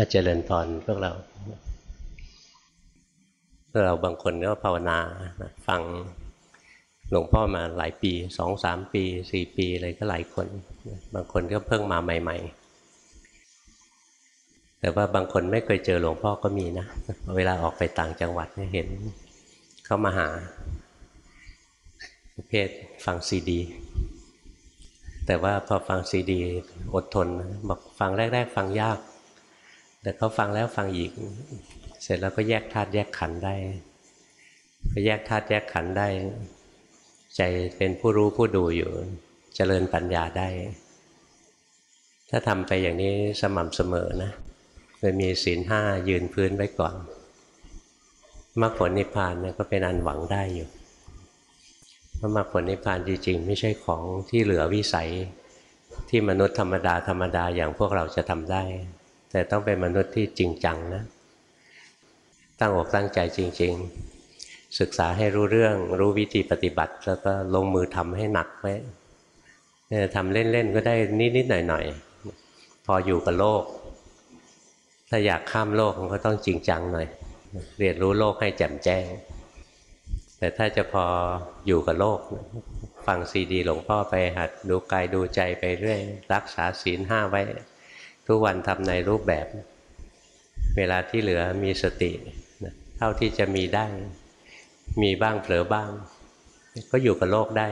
อาจเจริญพรพวกเราพวกเราบางคนก็ภาวนาฟังหลวงพ่อมาหลายปีสองสามปีสี่ปีอะไรก็หลายคน บางคนก็เพิ่งมาใหม่ ๆ แต่ว่าบางคนไม่เคยเจอหลวงพ่อก็มีนะ เวลาออกไปต่างจังหวัดเห็นเขามาหาประเภทฟังซีดี แต่ว่าพอฟังซีดี อดทนบอกฟังแรก ๆ ฟังยาก แต่เขาฟังแล้วฟังอีก เสร็จแล้วก็แยกธาตุแยกขันธ์ได้ก็แยกธาตุแยกขันธ์ได้ ใจเป็นผู้รู้ผู้ดูอยู่จเจริญปัญญาได้ ถ้าทำไปอย่างนี้สม่ำเสมอนะโดยมีศีลห้ายืนพื้นไว้ก่อนมรรคผลนิพพานเนี่ยก็เป็นอันหวังได้อยู่พระมรรคผลนิพพานจริงๆ ไม่ใช่ของที่เหลือวิสัยที่มนุษย์ธรรมดาธรรมดาอย่างพวกเราจะทำได้ แต่ต้องเป็นมนุษย์ที่จริงจังนะ ตั้งอกตั้งใจจริง ๆ ศึกษาให้รู้เรื่อง รู้วิธีปฏิบัติ แล้วก็ลงมือทำให้หนักไว้ทำเล่น ๆ ก็ได้นิด ๆ หน่อย ๆ พออยู่กับโลก ถ้าอยากข้ามโลกมันก็ต้องจริงจังหน่อย เรียนรู้โลกให้แจ่มแจ้ง แต่ถ้าจะพออยู่กับโลก ฟังซีดีหลวงพ่อไปหัดดูกายดูใจไปเรื่อย รักษาศีลห้าไว้ ทุกวันทำในรูปแบบ เวลาที่เหลือมีสติเท่าที่จะมีได้ มีบ้างเผลอบ้าง ก็อยู่กับโลกได้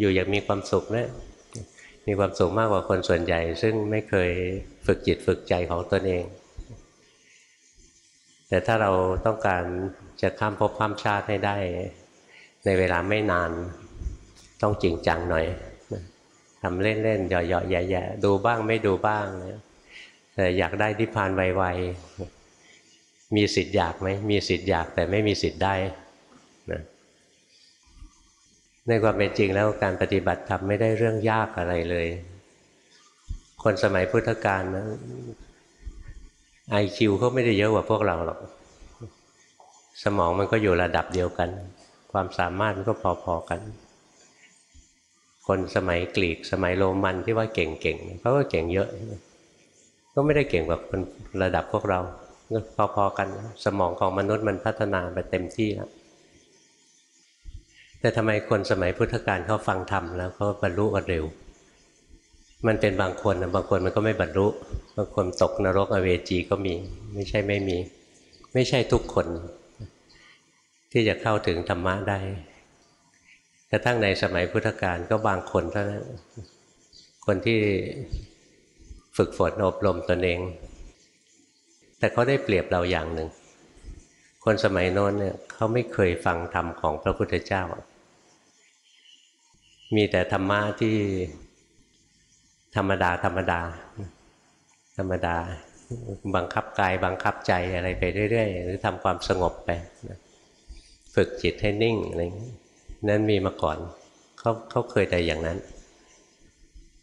อยู่อย่างมีความสุขนะมีความสุขมากกว่าคนส่วนใหญ่ ซึ่งไม่เคยฝึกจิตฝึกใจของตนเอง แต่ถ้าเราต้องการจะข้ามภพข้ามชาติให้ได้ ในเวลาไม่นานต้องจริงจังหน่อยทำเล่นๆหย่อๆแย่ๆดูบ้างไม่ดูบ้าง แต่อยากได้ที่พานไวๆมีสิทธิ์อยากไหมมีสิทธิ์อยากแต่ไม่มีสิทธิ์ได้นะในความเป็นจริงแล้วการปฏิบัติธรรมไม่ได้เรื่องยากอะไรเลย คนสมัยพุทธกาลนะไอคิวเขาไม่ได้เยอะกว่าพวกเราหรอก สมองมันก็อยู่ระดับเดียวกัน ความสามารถมันก็พอๆกัน คนสมัยกรีกสมัยโรมันที่ว่าเก่งๆเขาก็เก่งเยอะ ก็ไม่ได้เก่งแบบคนระดับพวกเราพอๆกันสมองของมนุษย์มันพัฒนาไปเต็มที่แล้วแต่ทำไมคนสมัยพุทธกาลเขาฟังธรรมแล้วเขาบรรลุกันเร็ว มันเป็นบางคนบางคนมันก็ไม่บรรลุบางคนตกนรกอเวจีก็มี ไม่ใช่ไม่มี ไม่ใช่ทุกคน ที่จะเข้าถึงธรรมะได้กระทั่งในสมัยพุทธกาลก็บางคนเท่านั้นคนที่ ฝึกฝนอบรมตนเอง แต่เขาได้เปรียบเราอย่างหนึ่ง คนสมัยโน้นเนี่ยเขาไม่เคยฟังธรรมของพระพุทธเจ้า มีแต่ธรรมะที่ธรรมดาธรรมดา ธรรมดา บังคับกายบังคับใจอะไรไปเรื่อยๆ หรือทำความสงบไปฝึกจิตให้นิ่งอะไรนั้นมีมาก่อนเขาเขาเคยแต่อย่างนั้น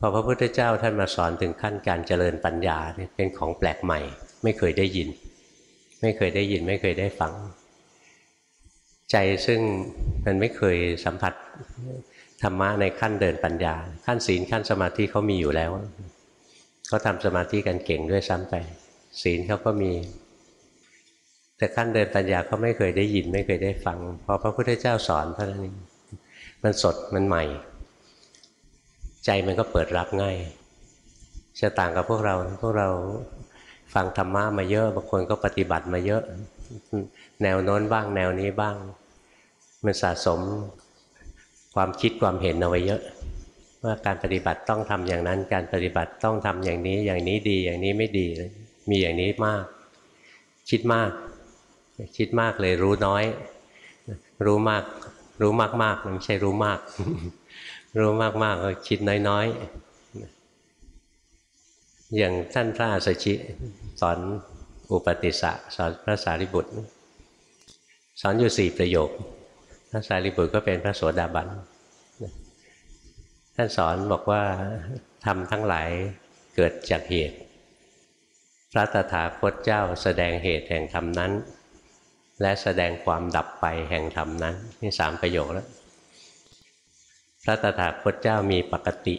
พอพระพุทธเจ้าท่านมาสอนถึงขั้นการเจริญปัญญาเป็นของแปลกใหม่ ไม่เคยได้ยิน ไม่เคยได้ยินไม่เคยได้ฟัง ใจซึ่งมันไม่เคยสัมผัสธรรมะในขั้นเดินปัญญา ขั้นศีลขั้นสมาธิเขามีอยู่แล้วเขาทำสมาธิกันเก่งด้วยซ้ำไป ศีลเขาก็มี แต่ขั้นเดินปัญญาเขาไม่เคยได้ยิน ไม่เคยได้ฟัง พอพระพุทธเจ้าสอนเท่านั้นมันสดมันใหม่ ใจมันก็เปิดรับง่ายจะต่างกับพวกเราพวกเราฟังธรรมะมาเยอะบางคนก็ปฏิบัติมาเยอะ แนวโน้นบ้าง แนวนี้บ้าง มันสะสมความคิดความเห็นเอาไว้เยอะ ว่าการปฏิบัติต้องทำอย่างนั้น การปฏิบัติต้องทำอย่างนี้อย่างนี้ดีอย่างนี้ไม่ดีมีอย่างนี้มาก คิดมาก คิดมากเลยรู้น้อย รู้มาก รู้มากมากไม่ใช่รู้มาก รู้มากมากก็คิดน้อยๆ อย่างท่านพระอาสชิ สอนอุปติสะสอนพระสารีบุตร สอนอยู่สี่ประโยค พระสารีบุตรก็เป็นพระโสดาบัน ท่านสอนบอกว่าทำทั้งหลายเกิดจากเหตุ พระตถาคตเจ้าแสดงเหตุแห่งธรรมนั้น และแสดงความดับไปแห่งธรรมนั้นนี่สามประโยคแล้ว พระตถาคตเจ้ามีปกติ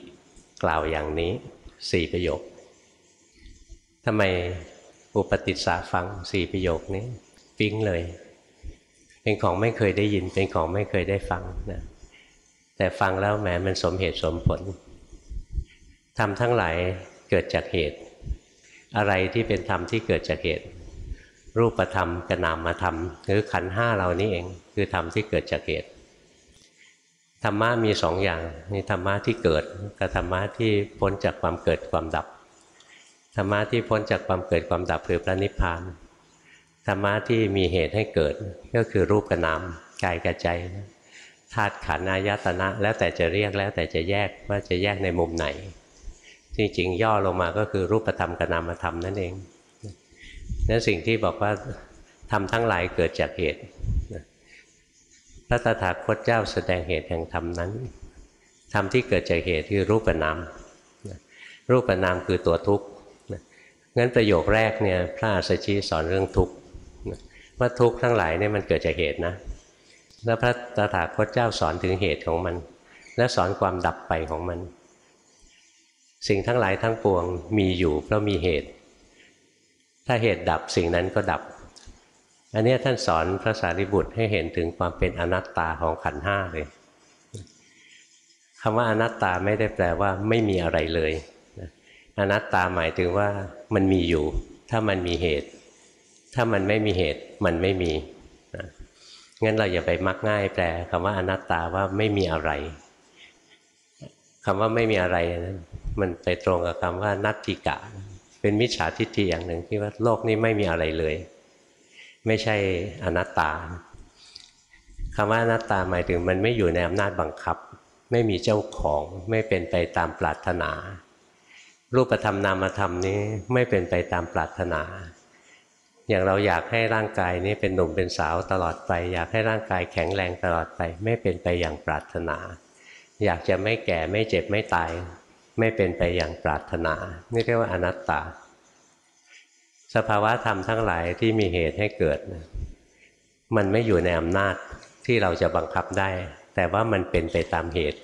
กล่าวอย่างนี้สี่ประโยคทำไมอุปติสสะฟังสี่ประโยคนี้ ปิ๊งเลย เป็นของไม่เคยได้ยิน เป็นของไม่เคยได้ฟังนะแต่ฟังแล้วแหมมันสมเหตุสมผลทำทั้งหลายเกิดจากเหตุ อะไรที่เป็นธรรมที่เกิดจากเหตุ รูปธรรมกระนามธรรมหรือขันห้าเรานี้เอง คือธรรมที่เกิดจากเหตุ ธรรมะมีสองอย่างมีธรรมะที่เกิดกับธรรมะที่พ้นจากความเกิดความดับธรรมะที่พ้นจากความเกิดความดับคือพระนิพพานธรรมะที่มีเหตุให้เกิดก็คือรูปกระนามกายกระใจธาตุขันธ์อายตนะ แล้วแต่จะเรียกแล้วแต่จะแยกว่าจะแยกในมุมไหน จริงๆ ย่อลงมาก็คือรูปธรรมกับนามธรรมนั่นเองนั่นสิ่งที่บอกว่าทำทั้งหลายเกิดจากเหตุ พระตถาคตเจ้าแสดงเหตุแห่งธรรมนั้นธรรมที่เกิดจากเหตุคือรูปนามรูปนามคือตัวทุกข์งั้นประโยคแรกเนี่ยพระอาสชีสอนเรื่องทุกข์ว่าทุกข์ทั้งหลายเนี่ยมันเกิดจากเหตุนะแล้วพระตถาคตเจ้าสอนถึงเหตุของมัน และสอนความดับไปของมัน สิ่งทั้งหลายทั้งปวงมีอยู่เพราะมีเหตุ ถ้าเหตุดับสิ่งนั้นก็ดับ อันนี้ท่านสอนพระสารีบุตรให้เห็นถึงความเป็นอนัตตาของขันห้าเลยคำว่าอนัตตาไม่ได้แปลว่าไม่มีอะไรเลยอนัตตาหมายถึงว่ามันมีอยู่ ถ้ามันมีเหตุ ถ้ามันไม่มีเหตุมันไม่มีงั้นเราอย่าไปมักง่ายแปลคำว่าอนัตตาว่าไม่มีอะไรคำว่าไม่มีอะไรนั้นมันไปตรงกับคำว่านัตติกะ เป็นมิจฉาทิฏฐิอย่างหนึ่งที่ว่าโลกนี้ไม่มีอะไรเลย ไม่ใช่อนัตตาคำว่าอนัตตาหมายถึงมันไม่อยู่ในอำนาจบังคับ ไม่มีเจ้าของไม่เป็นไปตามปรารถนา รูปธรรมนามธรรมนี้ไม่เป็นไปตามปรารถนา อย่างเราอยากให้ร่างกายนี้เป็นหนุ่มเป็นสาวตลอดไป อยากให้ร่างกายแข็งแรงตลอดไป ไม่เป็นไปอย่างปรารถนา อยากจะไม่แก่ไม่เจ็บไม่ตาย ไม่เป็นไปอย่างปรารถนา นี่เรียกว่าอนัตตา สภาวะธรรมทั้งหลายที่มีเหตุให้เกิด มันไม่อยู่ในอำนาจที่เราจะบังคับได้ แต่ว่ามันเป็นไปตามเหตุ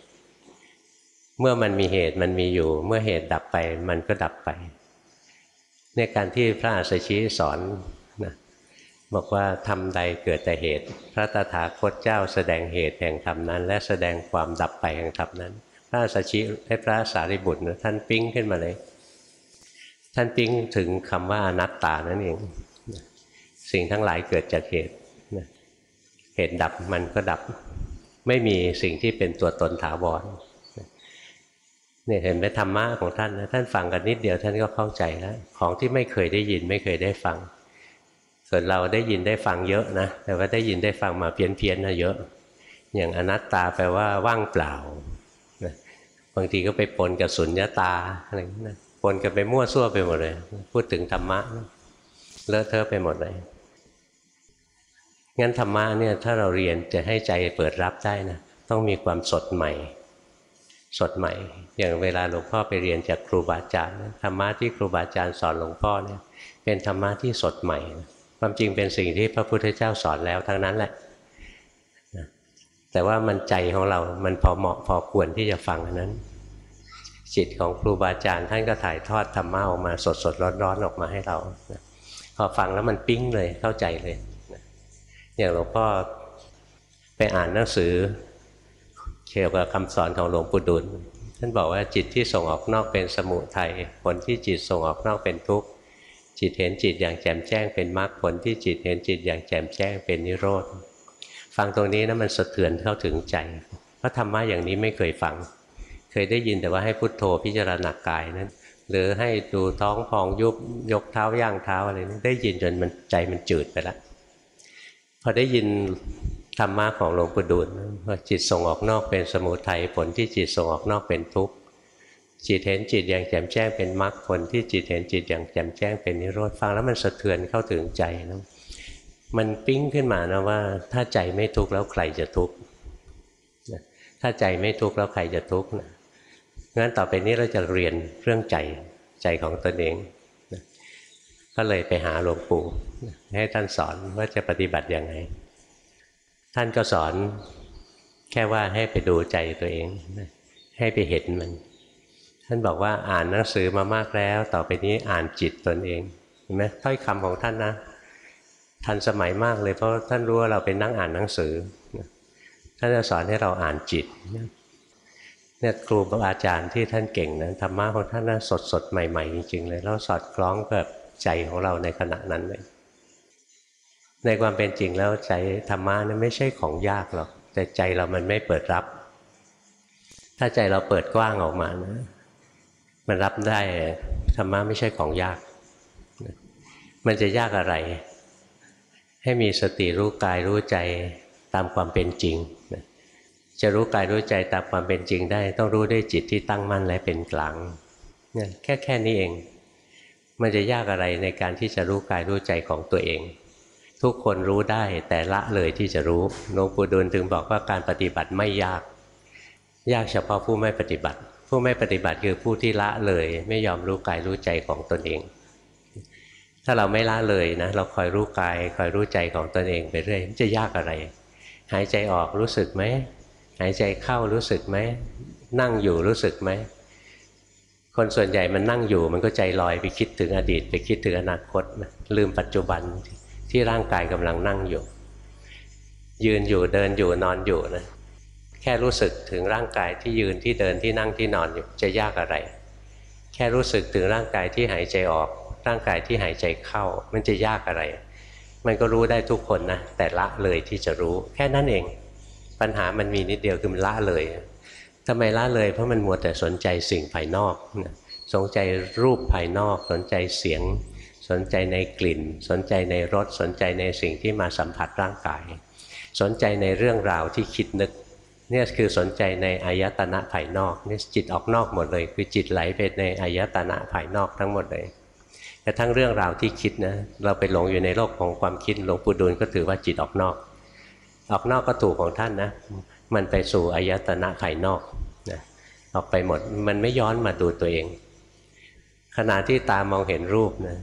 เมื่อมันมีเหตุมันมีอยู่ เมื่อเหตุดับไปมันก็ดับไป ในการที่พระอาสชีสอนนะบอกว่าทำใดเกิดแต่เหตุ พระตถาคตเจ้าแสดงเหตุแห่งธรรมนั้น และแสดงความดับไปแห่งธรรมนั้น พระสัชชิให้พระสารีบุตรท่านปิ้งขึ้นมาเลย ท่านปิ้งถึงคำว่าอนัตตานั่นเอง สิ่งทั้งหลายเกิดจากเหตุเหตุดับมันก็ดับ ไม่มีสิ่งที่เป็นตัวตนถาวรเนี่ยเห็นไหมธรรมะของท่านนะท่านฟังกันนิดเดียวท่านก็เข้าใจแล้วของที่ไม่เคยได้ยินไม่เคยได้ฟัง ส่วนเราได้ยินได้ฟังเยอะนะแต่ว่าได้ยินได้ฟังมาเพี้ยนๆนะเยอะ อย่างอนัตตาแปลว่าว่างเปล่าบางทีก็ไปปนกับสุญญาตาอะไรนะ ปนกันไปมั่วซั่วไปหมดเลย พูดถึงธรรมะเลอะเทอะไปหมดเลย งั้นธรรมะเนี่ยถ้าเราเรียนจะให้ใจเปิดรับได้นะต้องมีความสดใหม่ สดใหม่ อย่างเวลาหลวงพ่อไปเรียนจากครูบาอาจารย์ธรรมะที่ครูบาอาจารย์สอนหลวงพ่อเนี่ยเป็นธรรมะที่สดใหม่ ความจริงเป็นสิ่งที่พระพุทธเจ้าสอนแล้วทั้งนั้นแหละแต่ว่ามันใจของเรา มันพอเหมาะพอควรที่จะฟังนั้น จิตของครูบาอาจารย์ท่านก็ถ่ายทอดธรรมะออกมาสดสดร้อนๆอนออกมาให้เราพอฟังแล้วมันปิ้งเลยเข้าใจเลยอย่างหลวงพ่อไปอ่านหนังสือเกี่ยวกับคำสอนของหลวงปู่ดุลท่านบอกว่าจิตที่ส่งออกนอกเป็นสมุทัยผลที่จิตส่งออกนอกเป็นทุกข์จิตเห็นจิตอย่างแจ่มแจ้งเป็นมรรคผลที่จิตเห็นจิตอย่างแจ่มแจ้งเป็นนิโรธ ฟังตรงนี้นะมันสะเทือนเข้าถึงใจเพราะธรรมะอย่างนี้ไม่เคยฟัง เคยได้ยินแต่ว่าให้พุทโธพิจารณากายนั้น หรือให้ดูท้องพองยุบยกเท้าย่างเท้าอะไรนี้ได้ยินจนมันใจมันจืดไปแล้วพอได้ยินธรรมะของหลวงปู่ดูลว่าจิตส่งออกนอกเป็นสมุทัยผลที่จิตส่งออกนอกเป็นทุกข์จิตเห็นจิตอย่างแจ่มแจ้งเป็นมรรคผลที่จิตเห็นจิตอย่างแจ่มแจ้งเป็นนิโรธฟังแล้วมันสะเทือนเข้าถึงใจนะมันปิ้งขึ้นมานะว่า ถ้าใจไม่ทุกข์แล้วใครจะทุกข์ถ้าใจไม่ทุกข์แล้วใครจะทุกข์นะ งั้นต่อไปนี้เราจะเรียนเรื่องใจใจของตนเองก็เลยไปหาหลวงปู่ให้ท่านสอนว่าจะปฏิบัติยังไง ท่านก็สอนแค่ว่าให้ไปดูใจตัวเอง ให้ไปเห็นมัน ท่านบอกว่าอ่านหนังสือมามากแล้ว ต่อไปนี้อ่านจิตตนเองเห็นไหมถ้อยคำของท่านนะ ทันสมัยมากเลยเพราะท่านรู้ว่าเราเป็นนั่งอ่านหนังสือ ท่านจะสอนให้เราอ่านจิต เนี่ยครูบาอาจารย์ที่ท่านเก่งนะธรรมะของท่านน่ะสดสดใหม่ๆ จริงๆเลยแล้วสอดคล้องกับใจของเราในขณะนั้นเลยในความเป็นจริงแล้วใจธรรมะนี่ไม่ใช่ของยากหรอกแต่ใจเรามันไม่เปิดรับ ถ้าใจเราเปิดกว้างออกมานะมันรับได้ธรรมะไม่ใช่ของยาก มันจะยากอะไร ให้มีสติรู้กายรู้ใจตามความเป็นจริง จะรู้กายรู้ใจตามความเป็นจริงได้ ต้องรู้ด้วยจิตที่ตั้งมั่นและเป็นกลางเนี่ยแค่แค่นี้เอง มันจะยากอะไรในการที่จะรู้กายรู้ใจของตัวเอง ทุกคนรู้ได้แต่ละเลยที่จะรู้หลวงปู่ดูลถึงบอกว่าการปฏิบัติไม่ยาก ยากเฉพาะผู้ไม่ปฏิบัติ ผู้ไม่ปฏิบัติคือผู้ที่ละเลย ไม่ยอมรู้กายรู้ใจของตนเอง ถ้าเราไม่ละเลยนะ เราคอยรู้กายคอยรู้ใจของตนเองไปเรื่อยมันจะยากอะไร หายใจออกรู้สึกไหม หายใจเข้ารู้สึกไหม นั่งอยู่รู้สึกไหม คนส่วนใหญ่มันนั่งอยู่มันก็ใจลอยไปคิดถึงอดีต ไปคิดถึงอนาคต ลืมปัจจุบันที่ร่างกายกำลังนั่งอยู่ ยืนอยู่เดินอยู่นอนอยู่นะแค่รู้สึกถึงร่างกายที่ยืนที่เดินที่นั่งที่นอนอยู่จะยากอะไร แค่รู้สึกถึงร่างกายที่หายใจออก ร่างกายที่หายใจเข้า มันจะยากอะไร มันก็รู้ได้ทุกคนนะแต่ละเลยที่จะรู้แค่นั้นเอง ปัญหามันมีนิดเดียวคือมันละเลยทำไมละเลยเพราะมันมัวแต่สนใจสิ่งภายนอกสนใจรูปภายนอก สนใจเสียง สนใจในกลิ่น สนใจในรสสนใจในสิ่งที่มาสัมผัสร่างกาย สนใจในเรื่องราวที่คิดนึกเนี่ยคือสนใจในอายตนะภายนอกนี่จิตออกนอกหมดเลย คือจิตไหลไปในอายตนะภายนอกทั้งหมดเลยแต่ทั้งเรื่องราวที่คิดนะเราไปหลงอยู่ในโลกของความคิดหลวงปู่ดูลก็ถือว่าจิตออกนอก ออกนอกก็ถูกของท่านนะ มันไปสู่อายตนะภายนอกนะออกไปหมดมันไม่ย้อนมาดูตัวเอง ขณะที่ตามองเห็นรูปนะ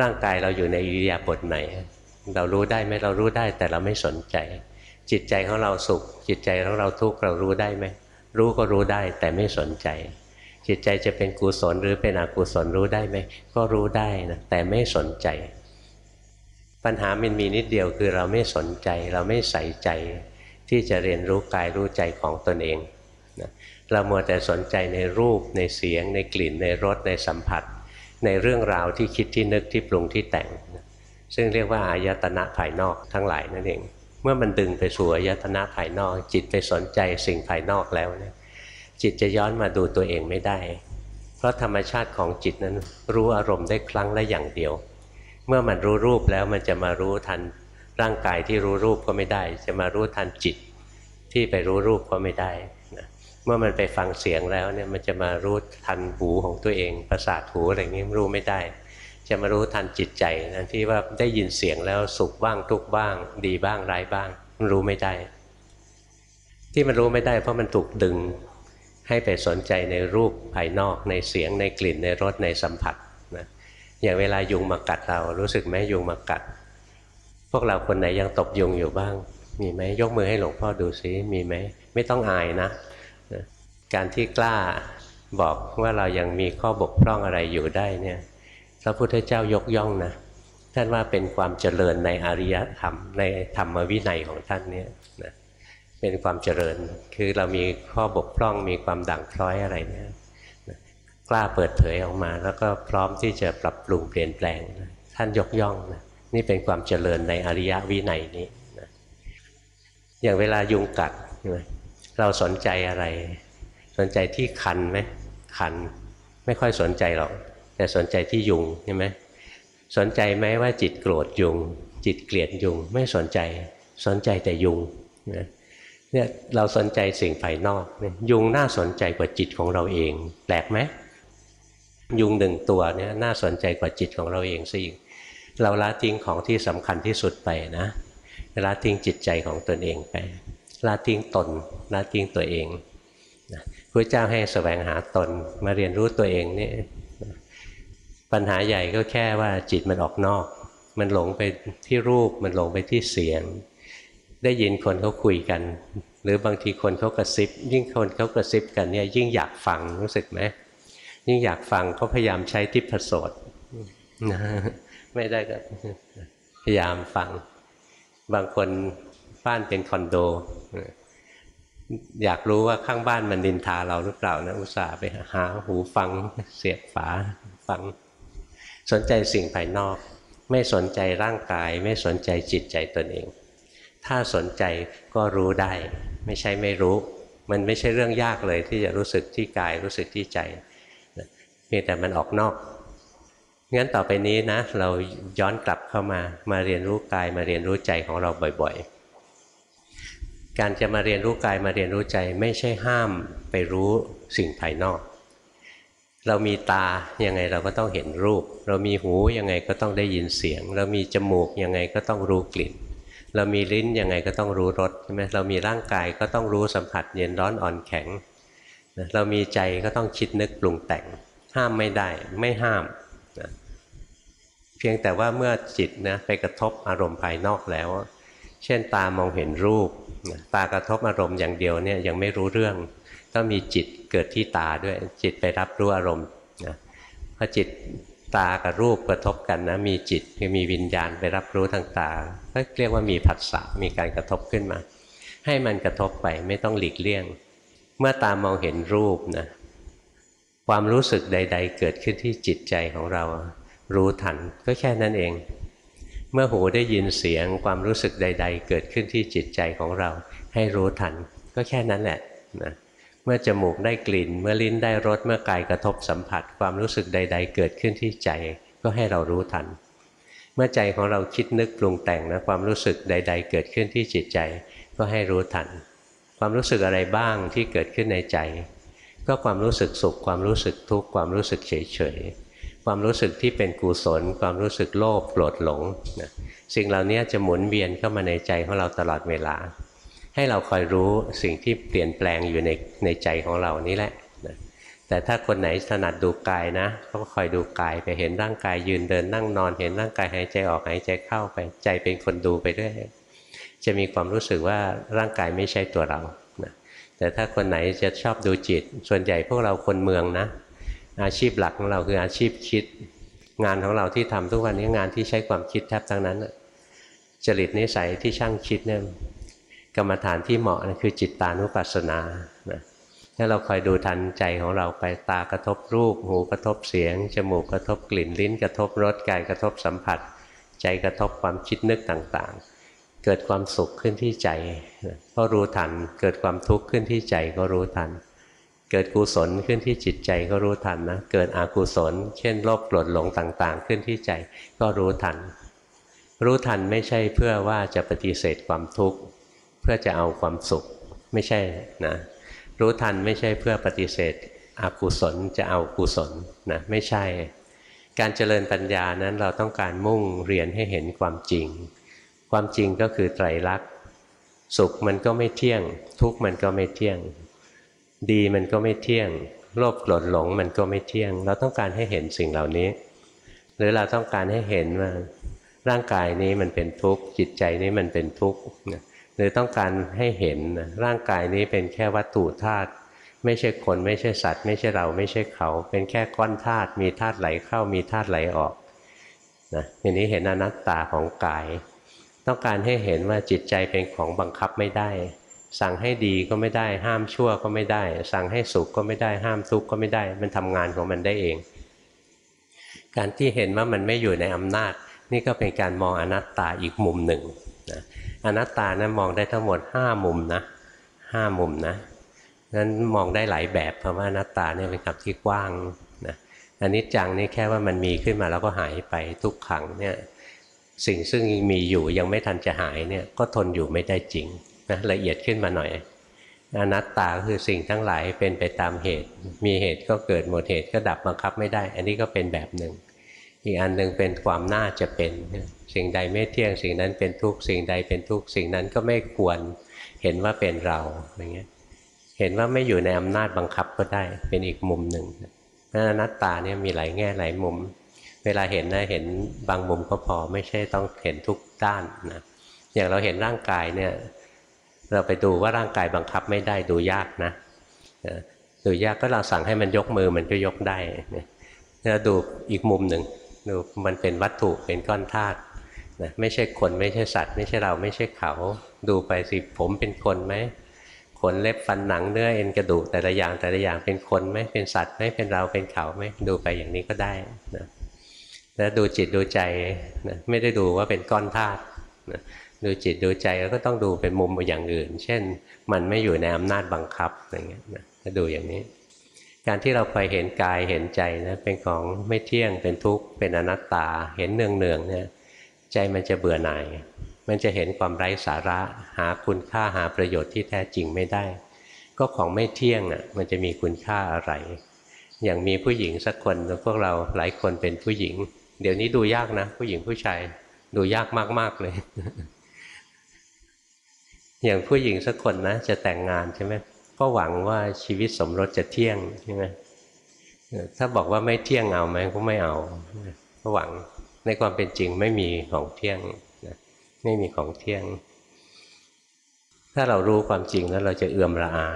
ร่างกายเราอยู่ในอิริยาบถไหน เรารู้ได้ไหมเรารู้ได้แต่เราไม่สนใจ จิตใจของเราสุข จิตใจของเราทุกข์เรารู้ได้ไหมรู้ก็รู้ได้แต่ไม่สนใจ จิตใจจะเป็นกุศลหรือเป็นอกุศลรู้ได้ไหมก็รู้ได้นะแต่ไม่สนใจ ปัญหามันมีนิดเดียวคือเราไม่สนใจ เราไม่ใส่ใจที่จะเรียนรู้กายรู้ใจของตนเองนะเรามัวแต่สนใจในรูปในเสียง ในกลิ่น ในรสในสัมผัส ในเรื่องราวที่คิดที่นึกที่ปรุงที่แต่ง ซึ่งเรียกว่าอายตนะภายนอกทั้งหลายนั่นเอง เมื่อมันดึงไปสู่อายตนะภายนอก จิตไปสนใจสิ่งภายนอกแล้วนี่ยจิตจะย้อนมาดูตัวเองไม่ได้ เพราะธรรมชาติของจิตนั้นรู้อารมณ์ได้ครั้งละอย่างเดียว เมื่อมันรู้รูปแล้วมันจะมารู้ทันร่างกายที่รู้รูปก็ไม่ได้ จะมารู้ทันจิตที่ไปรู้รูปก็ไม่ได้นะเมื่อมันไปฟังเสียงแล้วเนี่ยมันจะมารู้ทันหูของตัวเอง ประสาทหูอะไรนี้รู้ไม่ได้ จะมารู้ทันจิตใจนะที่ว่าได้ยินเสียงแล้วสุขบ้างทุกบ้าง ดีบ้างร้ายบ้าง มันรู้ไม่ได้ ที่มันรู้ไม่ได้ เพราะมันถูกดึงให้ไปสนใจในรูปภายนอกในเสียงในกลิ่นในรสในสัมผัส อย่างเวลายุงมากัดเรารู้สึกไหมยุงมากัด พวกเราคนไหนยังตบยุงอยู่บ้าง มีไหมยกมือให้หลวงพ่อดูซิมีไหมไม่ต้องอายนะการที่กล้าบอกว่าเรายังมีข้อบกพร่องอะไรอยู่ได้เนี่ยพระพุทธเจ้ายกย่องนะท่านว่าเป็นความเจริญในอริยธรรมในธรรมวินัยของท่านเนี่ยนะเป็นความเจริญคือเรามีข้อบกพร่องมีความด่างพร้อยอะไรเนี่ย กล้าเปิดเผยออกมา แล้วก็พร้อมที่จะปรับปรุงเปลี่ยนแปลงนะท่านยกย่องนะนี่เป็นความเจริญในอริยวินัยนี้นะอย่างเวลายุงกัดเราสนใจอะไร สนใจที่คันไหมคันไม่ค่อยสนใจหรอก แต่สนใจที่ยุงใช่ไหมสนใจไหมว่าจิตโกรธยุง จิตเกลียดยุง ไม่สนใจสนใจแต่ยุงเนี่ยเราสนใจสิ่งภายนอก ยุงน่าสนใจกว่าจิตของเราเอง แปลกไหม ยุงหนึ่งตัวเนี่ยน่าสนใจกว่าจิตของเราเองซะอีกเราละทิ้งของที่สำคัญที่สุดไปนะละทิ้งจิตใจของตนเองไปละทิ้งตนละทิ้งตัวเองพระเจ้าให้แสวงหาตนมาเรียนรู้ตัวเองนี่ปัญหาใหญ่ก็แค่ว่าจิตมันออกนอก มันหลงไปที่รูปมันหลงไปที่เสียง ได้ยินคนเขาคุยกัน หรือบางทีคนเขากระซิบ ยิ่งคนเขากระซิบกันเนี่ยยิ่งอยากฟังรู้สึกไหม ยิ่งอยากฟังเขาพยายามใช้ทิพโสตนะไม่ได้ก็พยายามฟัง บางคนบ้านเป็นคอนโด อยากรู้ว่าข้างบ้านมันดินทาเราหรือเปล่านะอุตส่าห์ไปหาหูฟังเสียบฝาฟัง สนใจสิ่งภายนอก ไม่สนใจร่างกาย ไม่สนใจจิตใจตนเอง ถ้าสนใจก็รู้ได้ ไม่ใช่ไม่รู้ มันไม่ใช่เรื่องยากเลยที่จะรู้สึกที่กายรู้สึกที่ใจ เพียงแต่มันออกนอกงั้นต่อไปนี้นะ เราย้อนกลับเข้ามามาเรียนรู้กายมาเรียนรู้ใจของเราบ่อยๆ การจะมาเรียนรู้กายมาเรียนรู้ใจไม่ใช่ห้ามไปรู้สิ่งภายนอก เรามีตายังไงเราก็ต้องเห็นรูป เรามีหูยังไงก็ต้องได้ยินเสียง เรามีจมูกยังไงก็ต้องรู้กลิ่น เรามีลิ้นยังไงก็ต้องรู้รสใช่ไหมเรามีร่างกายก็ต้องรู้สัมผัสเย็นร้อนอ่อนแข็งเรามีใจก็ต้องคิดนึกปรุงแต่ง ห้ามไม่ได้ไม่ห้ามเพียงแต่ว่าเมื่อจิตนะไปกระทบอารมณ์ภายนอกแล้ว เช่นตามองเห็นรูปตากระทบอารมณ์อย่างเดียวเนี่ยยังไม่รู้เรื่อง ต้องมีจิตเกิดที่ตาด้วยจิตไปรับรู้อารมณ์นะพอจิตตากับรูปกระทบกันนะมีจิตคือมีวิญญาณไปรับรู้ทางตาก็เรียกว่ามีผัสสะมีการกระทบขึ้นมา ให้มันกระทบไปไม่ต้องหลีกเลี่ยง เมื่อตามองเห็นรูปนะ ความรู้สึกใด ๆ เกิดขึ้นที่จิตใจของเรารู้ทันก็แค่นั้นเอง เมื่อหูได้ยินเสียงความรู้สึกใด ๆ เกิดขึ้นที่จิตใจของเรา ให้รู้ทันก็แค่นั้นแหละนะเมื่อจมูกได้กลิ่น เมื่อลิ้นได้รสเมื่อกายกระทบสัมผัส ความรู้สึกใด ๆ เกิดขึ้นที่ใจก็ให้เรารู้ทัน เมื่อใจของเราคิดนึกปรุงแต่งนะความรู้สึกใด ๆ เกิดขึ้นที่จิตใจ ก็ให้รู้ทัน ความรู้สึกอะไรบ้างที่เกิดขึ้นในใจ ก็ความรู้สึกสุข ความรู้สึกทุกข์ความรู้สึกเฉยๆความรู้สึกที่เป็นกุศล ความรู้สึกโลภโกรธหลงนะสิ่งเหล่านี้จะหมุนเวียนเข้ามาในใจของเราตลอดเวลา ให้เราคอยรู้สิ่งที่เปลี่ยนแปลงอยู่ในในใจของเรานี่แหละนะแต่ถ้าคนไหนถนัดดูกายนะเขาก็คอยดูกายไปเห็นร่างกายยืนเดินนั่งนอนเห็นร่างกายหายใจออกหายใจเข้าไปใจเป็นคนดูไปด้วยจะมีความรู้สึกว่าร่างกายไม่ใช่ตัวเรา แต่ถ้าคนไหนจะชอบดูจิต ส่วนใหญ่พวกเราคนเมืองนะ อาชีพหลักของเราคืออาชีพคิด งานของเราที่ทำทุกวันนี้งานที่ใช้ความคิดแทบทั้งนั้นจริตนิสัยที่ช่างคิดเนี่ยกรรมฐานที่เหมาะนะคือจิตตานุปัสสนานะถ้าเราคอยดูทันใจของเราไปตากระทบรูป หูกระทบเสียง จมูกกระทบกลิ่นลิ้น กระทบรสกายกระทบสัมผัส ใจกระทบความคิดนึกต่างๆ เกิดความสุขขึ้นที่ใจ ก็รู้ทัน เกิดความทุกข์ขึ้นที่ใจก็รู้ทัน เกิดกุศลขึ้นที่จิตใจก็รู้ทันนะ เกิดอกุศล เช่นโลภโกรธหลงต่าง ๆ ขึ้นที่ใจก็รู้ทัน รู้ทันไม่ใช่เพื่อว่าจะปฏิเสธความทุกข์ เพื่อจะเอาความสุขไม่ใช่นะ รู้ทันไม่ใช่เพื่อปฏิเสธอกุศลจะเอากุศลนะไม่ใช่ การเจริญปัญญานั้นเราต้องการมุ่งเรียนให้เห็นความจริง ความจริงก็คือไตรลักษณ์ สุขมันก็ไม่เที่ยง ทุกข์มันก็ไม่เที่ยง ดีมันก็ไม่เที่ยง โลภโกรธหลงมันก็ไม่เที่ยง เราต้องการให้เห็นสิ่งเหล่านี้ หรือเราต้องการให้เห็นว่าร่างกายนี้มันเป็นทุกข์จิตใจนี้มันเป็นทุกข์หรือต้องการให้เห็นร่างกายนี้เป็นแค่วัตถุธาตุไม่ใช่คนไม่ใช่สัตว์ ไม่ใช่เราไม่ใช่เขา เป็นแค่ก้อนธาตุมีธาตุไหลเข้ามีธาตุไหลออกนะทีนี้เห็นอนัตตาของกาย ต้องการให้เห็นว่าจิตใจเป็นของบังคับไม่ได้ สั่งให้ดีก็ไม่ได้ ห้ามชั่วก็ไม่ได้ สั่งให้สุขก็ไม่ได้ ห้ามทุกข์ก็ไม่ได้ มันทำงานของมันได้เอง การที่เห็นว่ามันไม่อยู่ในอำนาจ นี่ก็เป็นการมองอนัตตาอีกมุมหนึ่งนะอนัตตานะั้นมองได้ทั้งหมด 5 มุมนะห้ามุมนะนั้นมองได้หลายแบบเพราะว่าอนัตตาเนี่ยเป็นคำที่กว้างนะอันนี้จังนี่แค่ว่ามันมีขึ้นมาแล้วก็หายไปทุกขังเนี่ย สิ่งซึ่งมีอยู่ยังไม่ทันจะหายเนี่ยก็ทนอยู่ไม่ได้จริงนะละเอียดขึ้นมาหน่อยอนัตตาคือสิ่งทั้งหลายเป็นไปตามเหตุ มีเหตุก็เกิดหมดเหตุก็ดับบังคับไม่ได้ อันนี้ก็เป็นแบบหนึ่ง อีกอันหนึ่งเป็นความน่าจะเป็น สิ่งใดไม่เที่ยง สิ่งนั้นเป็นทุกสิ่งใดเป็นทุกสิ่งนั้นก็ไม่ควรเห็นว่าเป็นเราอย่างเงี้ยเห็นว่าไม่อยู่ในอำนาจบังคับก็ได้เป็นอีกมุมหนึ่งนั้นอนัตตาเนี่ยมีหลายแง่หลายมุม เวลาเห็นนะเห็นบางมุมก็พอไม่ใช่ต้องเห็นทุกด้านนะอย่างเราเห็นร่างกายเนี่ยเราไปดูว่าร่างกายบังคับไม่ได้ดูยากนะดูยากก็เราสั่งให้มันยกมือมันก็ยกได้เราดูอีกมุมหนึ่งดูมันเป็นวัตถุเป็นก้อนธาตุนะไม่ใช่คนไม่ใช่สัตว์ ไม่ใช่เราไม่ใช่เขา ดูไปสิผมเป็นคนไหมขนเล็บฟันหนังเนื้อเอ็นกระดูกแต่ละอย่างแต่ละอย่างเป็นคนไหมเป็นสัตว์ไหมเป็นเราเป็นเขาไหมดูไปอย่างนี้ก็ได้นะ แล้วดูจิตดูใจนะไม่ได้ดูว่าเป็นก้อนธาตุนะดูจิตดูใจแล้วก็ต้องดูเป็นมุมอย่างอื่น เช่น มันไม่อยู่ในอำนาจบังคับอย่างเงี้ยนะดูอย่างนี้ การที่เราคอยเห็นกายเห็นใจนะเป็นของไม่เที่ยงเป็นทุกข์เป็นอนัตตา เห็นเนืองเนืองเนี่ยใจมันจะเบื่อหน่าย มันจะเห็นความไร้สาระหาคุณค่าหาประโยชน์ที่แท้จริงไม่ได้ ก็ของไม่เที่ยงอะมันจะมีคุณค่าอะไร อย่างมีผู้หญิงสักคนพวกเราหลายคนเป็นผู้หญิง เดี๋ยวนี้ดูยากนะ ผู้หญิงผู้ชายดูยากมาก ๆ เลย อย่างผู้หญิงสักคนนะ จะแต่งงานใช่ไหมก็หวังว่าชีวิตสมรสจะเที่ยงใช่ไหมถ้าบอกว่าไม่เที่ยงเอาไหมก็ไม่เอาก็หวังในความเป็นจริงไม่มีของเที่ยงไม่มีของเที่ยง ถ้าเรารู้ความจริงแล้วเราจะเอื่อมระอา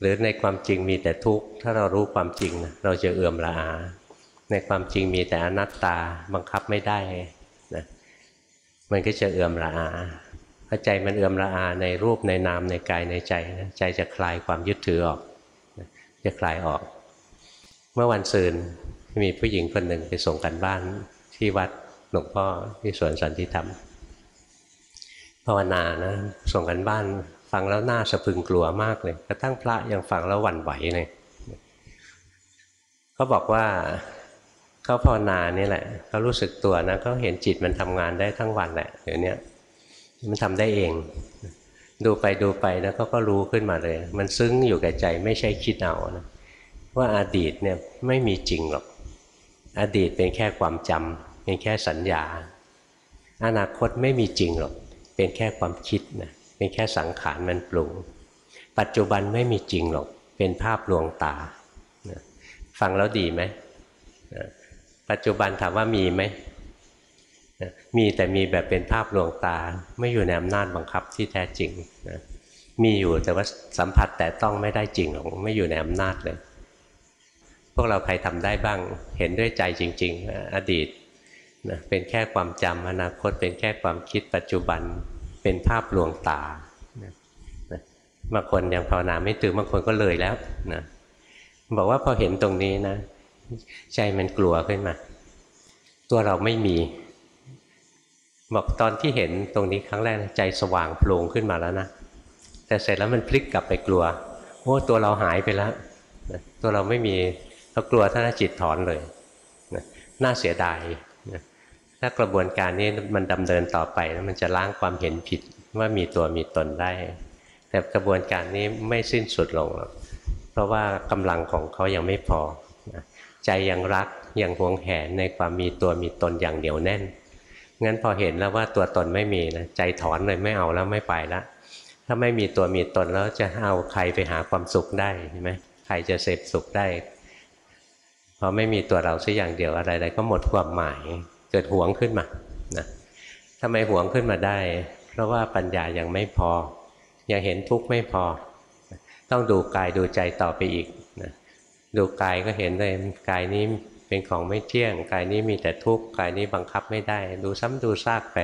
หรือในความจริงมีแต่ทุกข์ถ้าเรารู้ความจริงเราจะเอื่อมระอา ในความจริงมีแต่อนัตตาบังคับไม่ได้นะมันก็จะเอื่อมระอาพอใจมันเอื่อมระอาในรูปในนามในกายในใจนะใจจะคลายความยึดถือออกจะคลายออก เมื่อวันซืนมีผู้หญิงคนหนึ่งไปส่งกันบ้านที่วัดหลวงพ่อที่สวนสันติธรรมภาวนานะส่งกันบ้านฟังแล้วน่าสะพึงกลัวมากเลยกระทั่งพระยังฟังแล้วหวั่นไหวเลยเขาบอกว่า เขาภาวนานี่แหละเขารู้สึกตัวนะเขาเห็นจิตมันทำงานได้ทั้งวันแหละเดี๋ยวนี้มันทำได้เอง ดูไปดูไปนะเขาก็รู้ขึ้นมาเลย มันซึ้งอยู่กับใจไม่ใช่คิดเอานะว่าอาดีตเนี่ยไม่มีจริงหรอก อดีตเป็นแค่ความจำเป็นแค่สัญญา อนาคตไม่มีจริงหรอก เป็นแค่ความคิดนะเป็นแค่สังขารมันปรุงปัจจุบันไม่มีจริงหรอก เป็นภาพลวงตา ฟังแล้วดีไหม ปัจจุบันถามว่ามีไหมมีแต่มีแบบเป็นภาพลวงตา ไม่อยู่ในอำนาจบังคับที่แท้จริงนะมีอยู่แต่ว่าสัมผัสแต่ต้องไม่ได้จริงหรอกไม่อยู่ในอำนาจเลย พวกเราใครทำได้บ้างเห็นด้วยใจจริง ๆ อดีตนะเป็นแค่ความจำอนาคต เป็นแค่ความคิดปัจจุบันเป็นภาพลวงตาบางคนยังภาวนาไม่ตื่นบางคนก็เลยแล้วนะบอกว่าพอเห็นตรงนี้นะ ใจมันกลัวขึ้นมา ตัวเราไม่มี บอกตอนที่เห็นตรงนี้ครั้งแรกใจสว่างโปร่งขึ้นมาแล้วนะแต่เสร็จแล้วมันพลิกกลับไปกลัวโอ้ตัวเราหายไปแล้ว ตัวเราไม่มีเรากลัวถ้านจิตถอนเลยน่าเสียดายถ้ากระบวนการนี้มันดำเนินต่อไปแล้วมันจะล้างความเห็นผิดว่ามีตัวมีตนได้ แต่กระบวนการนี้ไม่สิ้นสุดลงเพราะว่ากำลังของเขายังไม่พอ ใจยังรักยังหวงแหนในความมีตัวมีตนอย่างเหนียวแน่น งั้นพอเห็นแล้วว่าตัวตนไม่มีนะใจถอนเลยไม่เอาแล้วไม่ไปละ ถ้าไม่มีตัวมีตนแล้วจะเอาใครไปหาความสุขได้เห็นไหมใครจะเสพสุขได้พอไม่มีตัวเราสักอย่างเดียวอะไรๆก็หมดความหมายเกิดหวงขึ้นมานะทำไมหวงขึ้นมาได้ เพราะว่าปัญญายังไม่พอ ยังเห็นทุกข์ไม่พอ ต้องดูกายดูใจต่อไปอีก ดูกายก็เห็นเลยกายนี้เป็นของไม่เที่ยง กายนี้มีแต่ทุกข์กายนี้บังคับไม่ได้ ดูซ้ำดูซากไป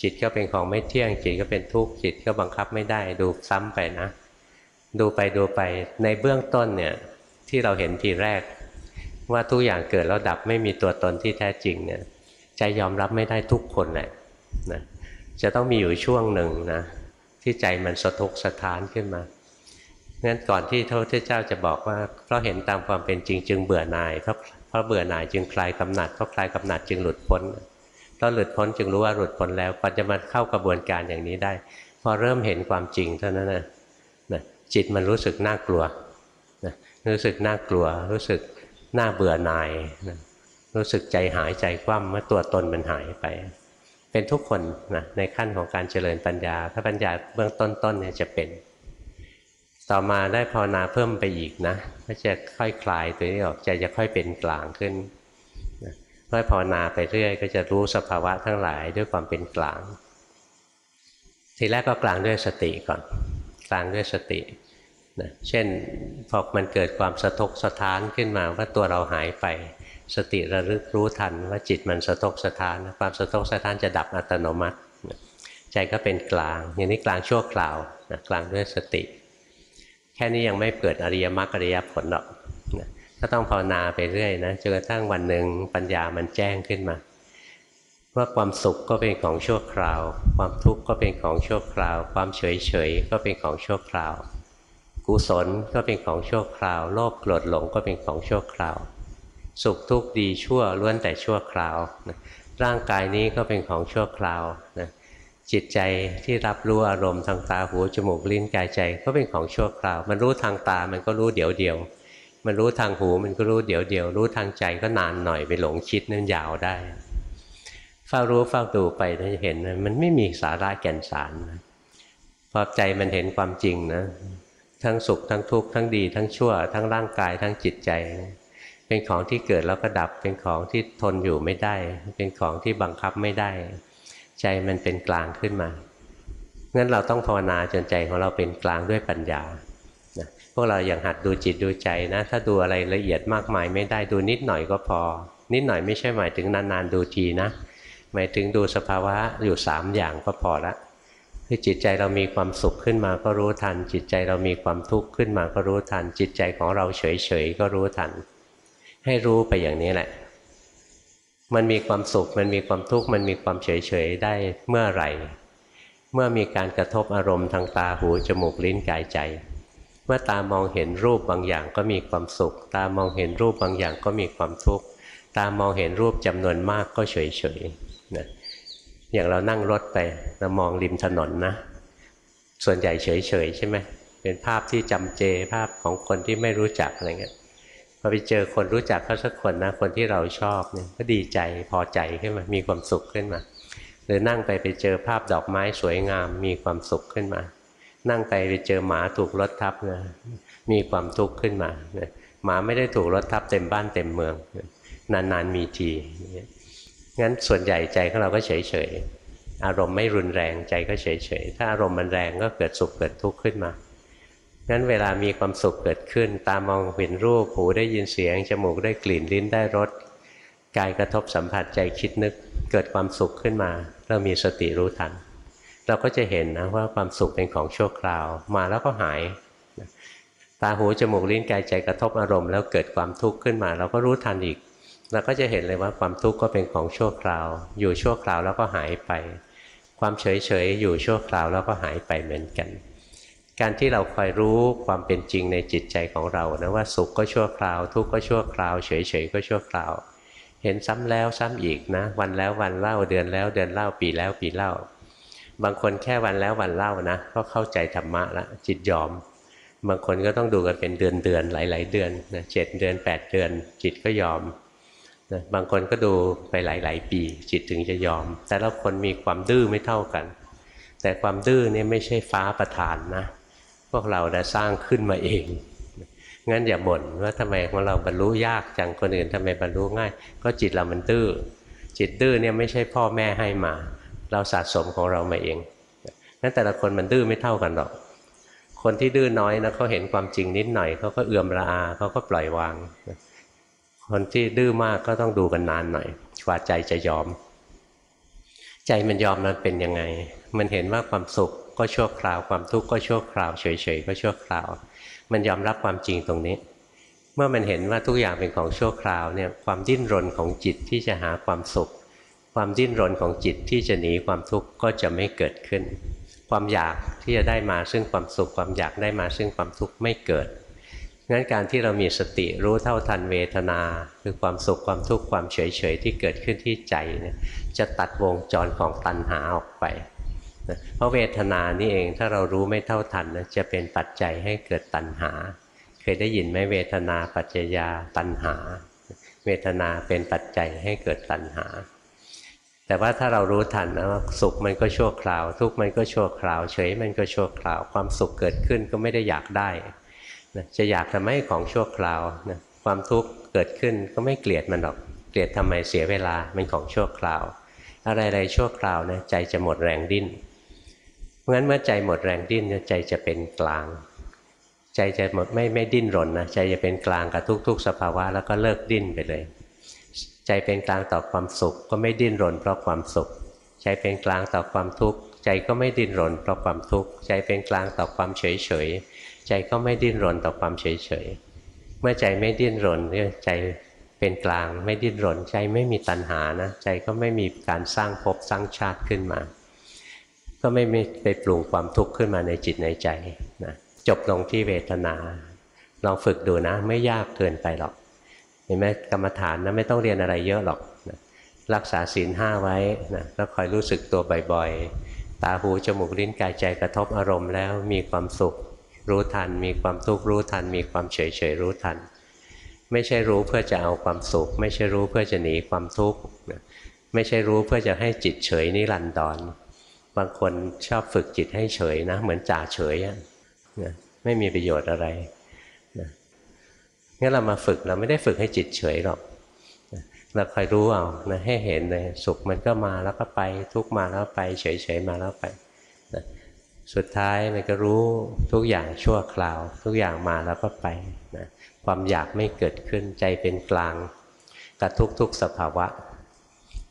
จิตก็เป็นของไม่เที่ยง จิตก็เป็นทุกข์จิตก็บังคับไม่ได้ ดูซ้ำไปนะ ดูไปดูไปในเบื้องต้นเนี่ยที่เราเห็นทีแรก ว่าทุกอย่างเกิดแล้วดับไม่มีตัวตนที่แท้จริงเนี่ยใจยอมรับไม่ได้ทุกคนแหละนะจะต้องมีอยู่ช่วงหนึ่งนะที่ใจมันสะทกสะท้านขึ้นมา งั้นก่อนที่พระพุทธเจ้าจะบอกว่าเพราะเห็นตามความเป็นจริงจึงเบื่อหน่ายเพราะเพราะเบื่อหน่ายจึงคลายกำหนัดเพราะคลายกำหนัดจึงหลุดพ้นเพราะหลุดพ้นจึงรู้ว่าหลุดพ้นแล้วก็จะมาเข้ากระบวนการอย่างนี้ได้ พอเริ่มเห็นความจริงเท่านั้นนะนะจิตมันรู้สึกน่ากลัวนะรู้สึกน่ากลัว รู้สึกน่าเบื่อหน่ายนะรู้สึกใจหายใจคว่ำเมื่อตัวตนมันหายไป เป็นทุกคนนะในขั้นของการเจริญปัญญา ถ้าปัญญาเบื้องต้นๆเนี่ยจะเป็น ต่อมาได้ภาวนาเพิ่มไปอีกนะก็จะค่อยคลายตัวนี้ออกใจจะค่อยเป็นกลางขึ้นค่อยภาวนาไปเรื่อย ก็จะรู้สภาวะทั้งหลายด้วยความเป็นกลาง ทีแรกก็กลางด้วยสติก่อน กลางด้วยสตินะเช่นพอมันเกิดความสะทกสะท้านขึ้นมาว่าตัวเราหายไป สติระลึกรู้ทันว่าจิตมันสะทกสะทาน ความสะทกสะทานจะดับอัตโนมัติ ใจก็เป็นกลางอย่างนี้กลางชั่วคราวนะกลางด้วยสติ แค่นี้ยังไม่เกิดอริยมรรคอริยผลหรอกก็ต้องภาวนาไปเรื่อยนะจนกระทั่งวันหนึ่งปัญญามันแจ้งขึ้นมาว่าความสุขก็เป็นของชั่วคราว ความทุกข์ก็เป็นของชั่วคราว ความเฉยเฉยก็เป็นของชั่วคราว กุศลก็เป็นของชั่วคราว โลภโกรธหลงก็เป็นของชั่วคราว สุขทุกข์ดีชั่วล้วนแต่ชั่วคราว ร่างกายนี้ก็เป็นของชั่วคราวนะ จิตใจที่รับรู้อารมณ์ทางตาหูจมูกลิ้นกายใจก็เป็นของชั่วคราว มันรู้ทางตามันก็รู้เดี๋ยวเดียว มันรู้ทางหูมันก็รู้เดี๋ยวเดียว รู้ทางใจก็นานหน่อยไปหลงคิดนั่นยาวได้เฝ้ารู้เฝ้าดูไปจะเห็นมันไม่มีสาระแก่นสารพอใจมันเห็นความจริงนะ ทั้งสุขทั้งทุกข์ทั้งดี ทั้งชั่ว ทั้งร่างกายทั้งจิตใจ เป็นของที่เกิดแล้วก็ดับเป็นของที่ทนอยู่ไม่ได้ เป็นของที่บังคับไม่ได้ ใจมันเป็นกลางขึ้นมางั้นเราต้องภาวนาจนใจของเราเป็นกลางด้วยปัญญาพวกเราอย่างหัดดูจิตดูใจนะ ถ้าดูอะไรละเอียดมากมายไม่ได้ดูนิดหน่อยก็พอ นิดหน่อยไม่ใช่หมายถึงนานๆดูทีนะหมายถึงดูสภาวะอยู่สามอย่างก็พอละคือจิตใจเรามีความสุขขึ้นมาก็รู้ทัน จิตใจเรามีความทุกข์ขึ้นมาก็รู้ทัน จิตใจของเราเฉยๆก็รู้ทัน ให้รู้ไปอย่างนี้แหละ มันมีความสุข มันมีความทุกข์มันมีความเฉยๆได้เมื่อไหร่ เมื่อมีการกระทบอารมณ์ทางตาหูจมูกลิ้นกายใจ เมื่อตามองเห็นรูปบางอย่างก็มีความสุข ตามองเห็นรูปบางอย่างก็มีความทุกข์ตามองเห็นรูปจำนวนมากก็เฉยเฉยนะอย่างเรานั่งรถไปเรามองริมถนนนะ ส่วนใหญ่เฉยเฉยใช่ไหมเป็นภาพที่จำเจภาพของคนที่ไม่รู้จักอะไรเงี้ย พอไปเจอคนรู้จักเขาสักคนนะคนที่เราชอบเนี่ยก็ดีใจพอใจขึ้นมา มีความสุขขึ้นมาหรือนั่งไปไปเจอภาพดอกไม้สวยงาม มีความสุขขึ้นมา นั่งไปไปเจอหมาถูกรถทับนะมีความทุกข์ขึ้นมาหมาไม่ได้ถูกรถทับเต็มบ้านเต็มเมือง นานๆมีทีงั้นส่วนใหญ่ใจของเราก็เฉยๆอารมณ์ไม่รุนแรงใจก็เฉยๆถ้าอารมณ์มันแรงก็เกิดสุขเกิดทุกข์ขึ้นมา งั้นเวลามีความสุขเกิดขึ้น ตามองเห็นรูป หูได้ยินเสียง จมูกได้กลิ่น ลิ้นได้รส กายกระทบสัมผัส ใจคิดนึก เกิดความสุขขึ้นมา เรามีสติรู้ทัน เราก็จะเห็นนะว่าความสุขเป็นของชั่วคราว มาแล้วก็หาย ตา หู จมูก ลิ้น กาย ใจกระทบอารมณ์ แล้วเกิดความทุกข์ขึ้นมา เราก็รู้ทันอีก เราก็จะเห็นเลยว่าความทุกข์ก็เป็นของชั่วคราว อยู่ชั่วคราวแล้วก็หายไป ความเฉยเฉยอยู่ชั่วคราวแล้วก็หายไปเหมือนกัน การที่เราคอยรู้ความเป็นจริงในจิตใจของเรานะว่าสุขก็ชั่วคราว ทุกข์ก็ชั่วคราว เฉยเฉยก็ชั่วคราว เห็นซ้ำแล้วซ้ำอีกนะ วันแล้ววันเล่าเดือนแล้วเดือนเล่าปีแล้วปีเล่า บางคนแค่วันแล้ววันเล่านะ ก็เข้าใจธรรมะล้วจิตยอม บางคนก็ต้องดูกันเป็นเดือนเดือนหลาย ๆ เดือนนะเจ็ดเดือนแปดเดือน จิตก็ยอมนะบางคนก็ดูไปหลาย ๆ ปี จิตถึงจะยอม แต่ละคนมีความดื้อไม่เท่ากัน แต่ความดื้อนี่ไม่ใช่ฟ้าประทานนะ พวกเราได้สร้างขึ้นมาเอง งั้นอย่าบ่นว่าทำไมของเราบรรลุยากจังคนอื่นทำไมบรรลุง่าย ก็จิตเรามันดื้อ จิตดื้อเนี่ยไม่ใช่พ่อแม่ให้มา เราสะสมของเรามาเอง งั้นแต่ละคนมันดื้อไม่เท่ากันหรอก คนที่ดื้อน้อยนะเขาเห็นความจริงนิดหน่อยเขาก็เอื่อมระอาเขาก็ปล่อยวาง คนที่ดื้อมากก็ต้องดูกันนานหน่อยกว่าใจจะยอม ใจมันยอมมันเป็นยังไง มันเห็นว่าความสุข ก็ชั่วคราว ความทุกข์ก็ชั่วคราว เฉยๆก็ชั่วคราว มันยอมรับความจริงตรงนี้ เมื่อมันเห็นว่าทุกอย่างเป็นของชั่วคราวเนี่ยความดิ้นรนของจิตที่จะหาความสุข ความดิ้นรนของจิตที่จะหนีความทุกข์ก็จะไม่เกิดขึ้น ความอยากที่จะได้มาซึ่งความสุข ความอยากได้มาซึ่งความทุกข์ไม่เกิดงั้นการที่เรามีสติรู้เท่าทันเวทนา คือความสุขความทุกข์ความเฉยเฉยที่เกิดขึ้นที่ใจเนี่ยจะตัดวงจรของตัณหาออกไป นะเพราะเวทนานี่เองถ้าเรารู้ไม่เท่าทันนะจะเป็นปัจจัยให้เกิดตัณหา เคยได้ยินไหมเวทนาปัจจยาตัณหา เวทนาเป็นปัจจัยให้เกิดตัณหา แต่ว่าถ้าเรารู้ทันนะว่าสุขมันก็ชั่วคราว ทุกข์มันก็ชั่วคราว เฉยมันก็ชั่วคราว ความสุขเกิดขึ้นก็ไม่ได้อยากได้นะจะอยากทำไมของชั่วคราวนะความทุกข์เกิดขึ้นก็ไม่เกลียดมันหรอกเกลียดทำไมเสียเวลามันของชั่วคราว อะไรๆชั่วคราวนะใจจะหมดแรงดิ้น ราะงั้นเมื่อใจหมดแรงดิ้นใจจะเป็นกลาง ใจจะหมดไม่ไม่ดิ้นรนนะใจจะเป็นกลางกับทุก ๆ สภาวะแล้วก็เลิกดิ้นไปเลย ใจเป็นกลางต่อความสุขก็ไม่ดิ้นรน เพราะความสุข ใจเป็นกลางต่อความทุกข์ใจก็ไม่ดิ้นรน เพราะความทุกข์ใจเป็นกลางต่อความเฉยเฉยใจก็ไม่ดิ้นรนต่อความเฉยเฉยเมื่อใจไม่ดิ้นรนใจเป็นกลางไม่ดิ้นรน ใจไม่มีตัณหานะใจก็ไม่มีการสร้างภพสร้างชาติขึ้นมา ก็ไม่ไปปรุงความทุกข์ขึ้นมาในจิตในใจนะจบลงที่เวทนา ลองฝึกดูนะ ไม่ยากเกินไปหรอก เห็นไหมกรรมฐานนะไม่ต้องเรียนอะไรเยอะหรอกนะรักษาศีลห้าไว้นะแล้วคอยรู้สึกตัวบ่อยๆ ตาหูจมูกลิ้นกายใจกระทบอารมณ์แล้วมีความสุขรู้ทัน มีความทุกข์รู้ทัน มีความเฉยเฉยรู้ทัน ไม่ใช่รู้เพื่อจะเอาความสุข ไม่ใช่รู้เพื่อจะหนีความทุกข์ไม่ใช่รู้เพื่อจะให้จิตเฉยนิรันดร บางคนชอบฝึกจิตให้เฉยนะ เหมือนจ่าเฉยนะไม่มีประโยชน์อะไรนะงั้นเรามาฝึกเราไม่ได้ฝึกให้จิตเฉยหรอกเราคอยรู้เอานะให้เห็นเลยสุขมันก็มาแล้วก็ไป ทุกมาแล้วไป เฉยๆมาแล้วไปนะสุดท้ายมันก็รู้ทุกอย่างชั่วคราว ทุกอย่างมาแล้วก็ไปนะความอยากไม่เกิดขึ้นใจเป็นกลางกับทุกๆสภาวะ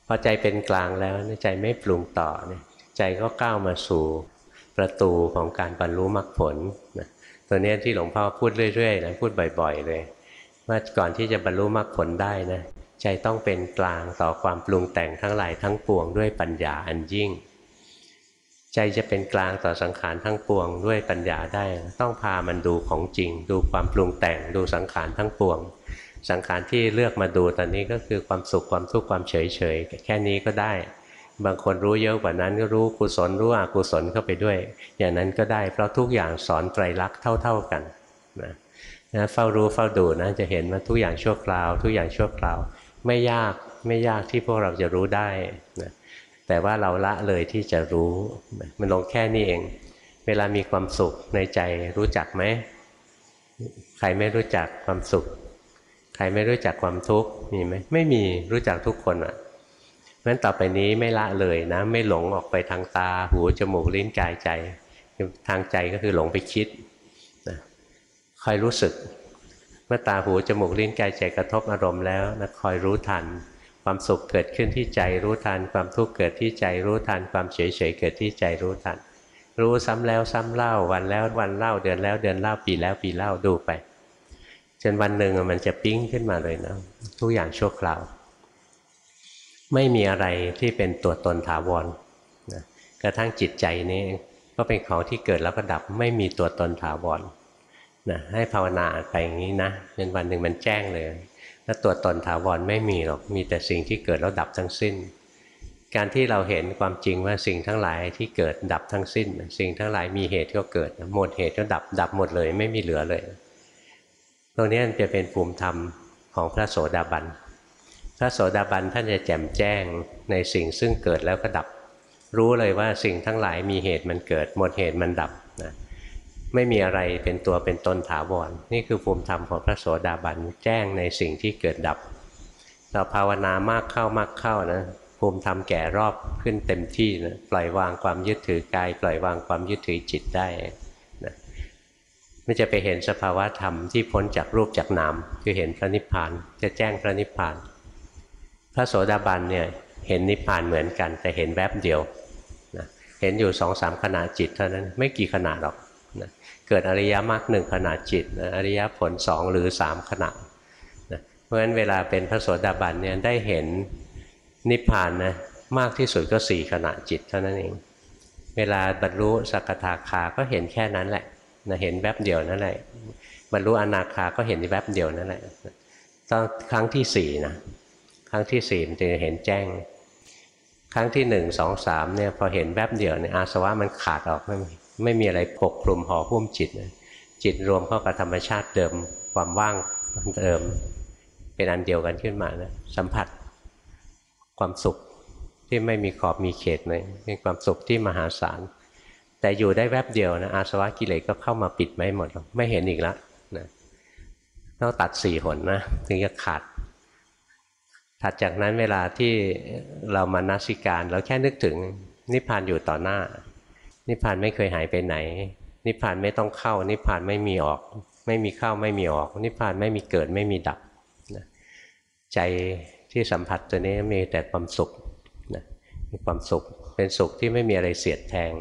พอใจเป็นกลางแล้วใจไม่ปรุงต่อเนี่ย ใจก็ก้าวมาสู่ประตูของการบรรลุมรรคผลนะตัวนี้ที่หลวงพ่อพูดเรื่อยๆนะพูดบ่อย ๆ เลยว่าก่อนที่จะบรรลุมรรคผลได้นะใจต้องเป็นกลางต่อความปรุงแต่งทั้งหลายทั้งปวงด้วยปัญญาอันยิ่ง ใจจะเป็นกลางต่อสังขารทั้งปวงด้วยปัญญาได้ ต้องพามันดูของจริง ดูความปรุงแต่งดูสังขารทั้งปวง สังขารที่เลือกมาดูตอนนี้ก็คือความสุขความทุกข์ความเฉยเฉยแค่นี้ก็ได้ บางคนรู้เยอะกว่านั้นก็รู้กุศลรู้อกุศลเข้าไปด้วย อย่างนั้นก็ได้เพราะทุกอย่างสอนไตรลักษณ์เท่า ๆกันนะนะเฝ้ารู้เฝ้าดูนะจะเห็นว่าทุกอย่างชั่วคราว ทุกอย่างชั่วคราว ไม่ยากไม่ยากที่พวกเราจะรู้ได้นะแต่ว่าเราละเลยที่จะรู้ มันลงแค่นี้เอง เวลามีความสุขในใจรู้จักไหมใครไม่รู้จักความสุข ใครไม่รู้จักความทุกข์มีไหมไม่มีรู้จักทุกคนอะ ราะฉะนั้นต่อไปนี้ไม่ละเลยนะ ไม่หลงออกไปทางตาหูจมูกลิ้นกายใจ ทางใจก็คือหลงไปคิดนะคอยรู้สึก เมื่อตาหูจมูกลิ้นกายใจกระทบอารมณ์แล้วนะคอยรู้ทัน ความสุขเกิดขึ้นที่ใจรู้ทัน ความทุกข์เกิดที่ใจรู้ทัน ความเฉยเฉยเกิดที่ใจรู้ทัน รู้ซ้ำแล้วซ้ำเล่าวันแล้ววันเล่าเดือนแล้วเดือนเล่าปีแล้วปีเล่าดูไปจนวันหนึ่งมันจะปิ้งขึ้นมาเลยนะทุกอย่างชั่วคราว ไม่มีอะไรที่เป็นตัวตนถาวรนะกระทั่งจิตใจนี้ก็เป็นของที่เกิดแล้วก็ดับไม่มีตัวตนถาวรนะให้ภาวนาไปอย่างนี้นะเป็นวันหนึ่งมันแจ้งเลยแล้วตัวตนถาวรไม่มีหรอกมีแต่สิ่งที่เกิดแล้วดับทั้งสิ้น การที่เราเห็นความจริงว่าสิ่งทั้งหลายที่เกิดดับทั้งสิ้น สิ่งทั้งหลายมีเหตุก็เกิดหมดเหตุก็ดับดับหมดเลย ไม่มีเหลือเลยตรงนี้จะเป็นภูมิธรรมของพระโสดาบัน พระโสดาบันท่านจะแจ่มแจ้งในสิ่งซึ่งเกิดแล้วก็ดับ รู้เลยว่าสิ่งทั้งหลายมีเหตุมันเกิด หมดเหตุมันดับนะไม่มีอะไรเป็นตัวเป็นตนถาวร นี่คือภูมิธรรมของพระโสดาบันแจ้งในสิ่งที่เกิดดับ เราภาวนามากเข้ามากเข้านะภูมิธรรมแก่รอบขึ้นเต็มที่นะปล่อยวางความยึดถือกาย ปล่อยวางความยึดถือจิตได้นะไม่จะไปเห็นสภาวะธรรมที่พ้นจากรูปจากนาม คือเห็นพระนิพพานจะแจ้งพระนิพพาน พระโสดาบันเนี่ยเห็นนิพพานเหมือนกัน แต่เห็นแวบเดียวนะเห็นอยู่สองสามขณะจิตเท่านั้นไม่กี่ขณะหรอกนะเกิดอริยมรรคหนึ่งขณะจิตนะอริยผลสองหรือสามขณะนะเพราะฉะนั้นเวลาเป็นพระโสดาบันเนี่ยได้เห็นนิพพานนะมากที่สุดก็สี่ขณะจิตเท่านั้นเอง เวลาบรรลุสักทาคาก็เห็นแค่นั้นแหละนะเห็นแวบเดียวนั่นแหละบรรลุอนาคาก็เห็นแวบเดียวนั่นแหละตอนครั้งที่สี่นะ รั้งที่สี่มันจะเห็นแจ้ง ครั้งที่หนึ่งสองสามเนี่ยพอเห็นแวบเดียวเนี่ยอาสวะมันขาดออกไม่ไม่มีอะไรปกคลุมห่อหุ้มจิตจิตรวมเข้ากับธรรมชาติเดิมความว่างเดิม เป็นอันเดียวกันขึ้นมานะสัมผัสความสุขที่ไม่มีขอบมีเขตเลยเป็นความสุขที่มหาศาล แต่อยู่ได้แวบเดียวนะอาสวะกิเลสก็เข้ามาปิดไม่หมด ไม่เห็นอีกแล้วนะต้องตัดสี่หนนะ ถึงจะขาด ถัดจากนั้นเวลาที่เรามานัสิการ เราแค่นึกถึงนิพพานอยู่ต่อหน้า นิพพานไม่เคยหายไปไหน นิพพานไม่ต้องเข้า นิพพานไม่มีออก ไม่มีเข้าไม่มีออก นิพพานไม่มีเกิดไม่มีดับใจที่สัมผัสตัวนี้มีแต่ความสุขนะมีความสุข เป็นสุขที่ไม่มีอะไรเสียดแทง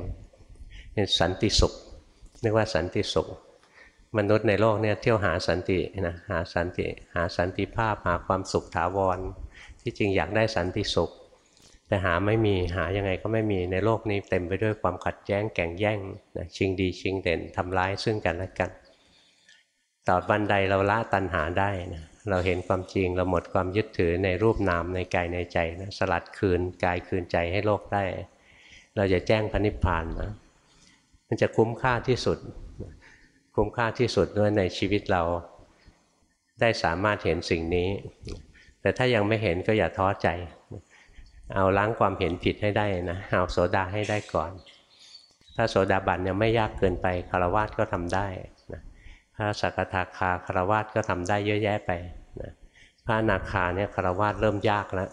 เป็นสันติสุขเรียกว่าสันติสุขมนุษย์ในโลกเนี่ยเที่ยวหาสันตินะหาสันติ หาสันติภาพหาความสุขถาวร ที่จริงอยากได้สันติสุข แต่หาไม่มีหายังไงก็ไม่มีในโลกนี้เต็มไปด้วยความขัดแย้งแก่งแย่งนะชิงดีชิงเด่นทำร้ายซึ่งกันและกันต่อบันใดเราละตัณหาได้นะเราเห็นความจริงเราหมดความยึดถือในรูปนามในกายในใจนะสลัดคืนกายคืนใจให้โลกได้ เราจะแจ้งพระนิพพานนะมันจะคุ้มค่าที่สุด คุ้มค่าที่สุดด้วยในชีวิตเรา ได้สามารถเห็นสิ่งนี้ แต่ถ้ายังไม่เห็นก็อย่าท้อใจ เอาล้างความเห็นผิดให้ได้นะเอาโสดาให้ได้ก่อน ถ้าโสดาบันยังไม่ยากเกินไปคารวะก็ทำได้พระสักทาคาคารวาสก็ทำได้เยอะแยะไปนะพระนาคาเนี่ยคารวาสเริ่มยากแล้ว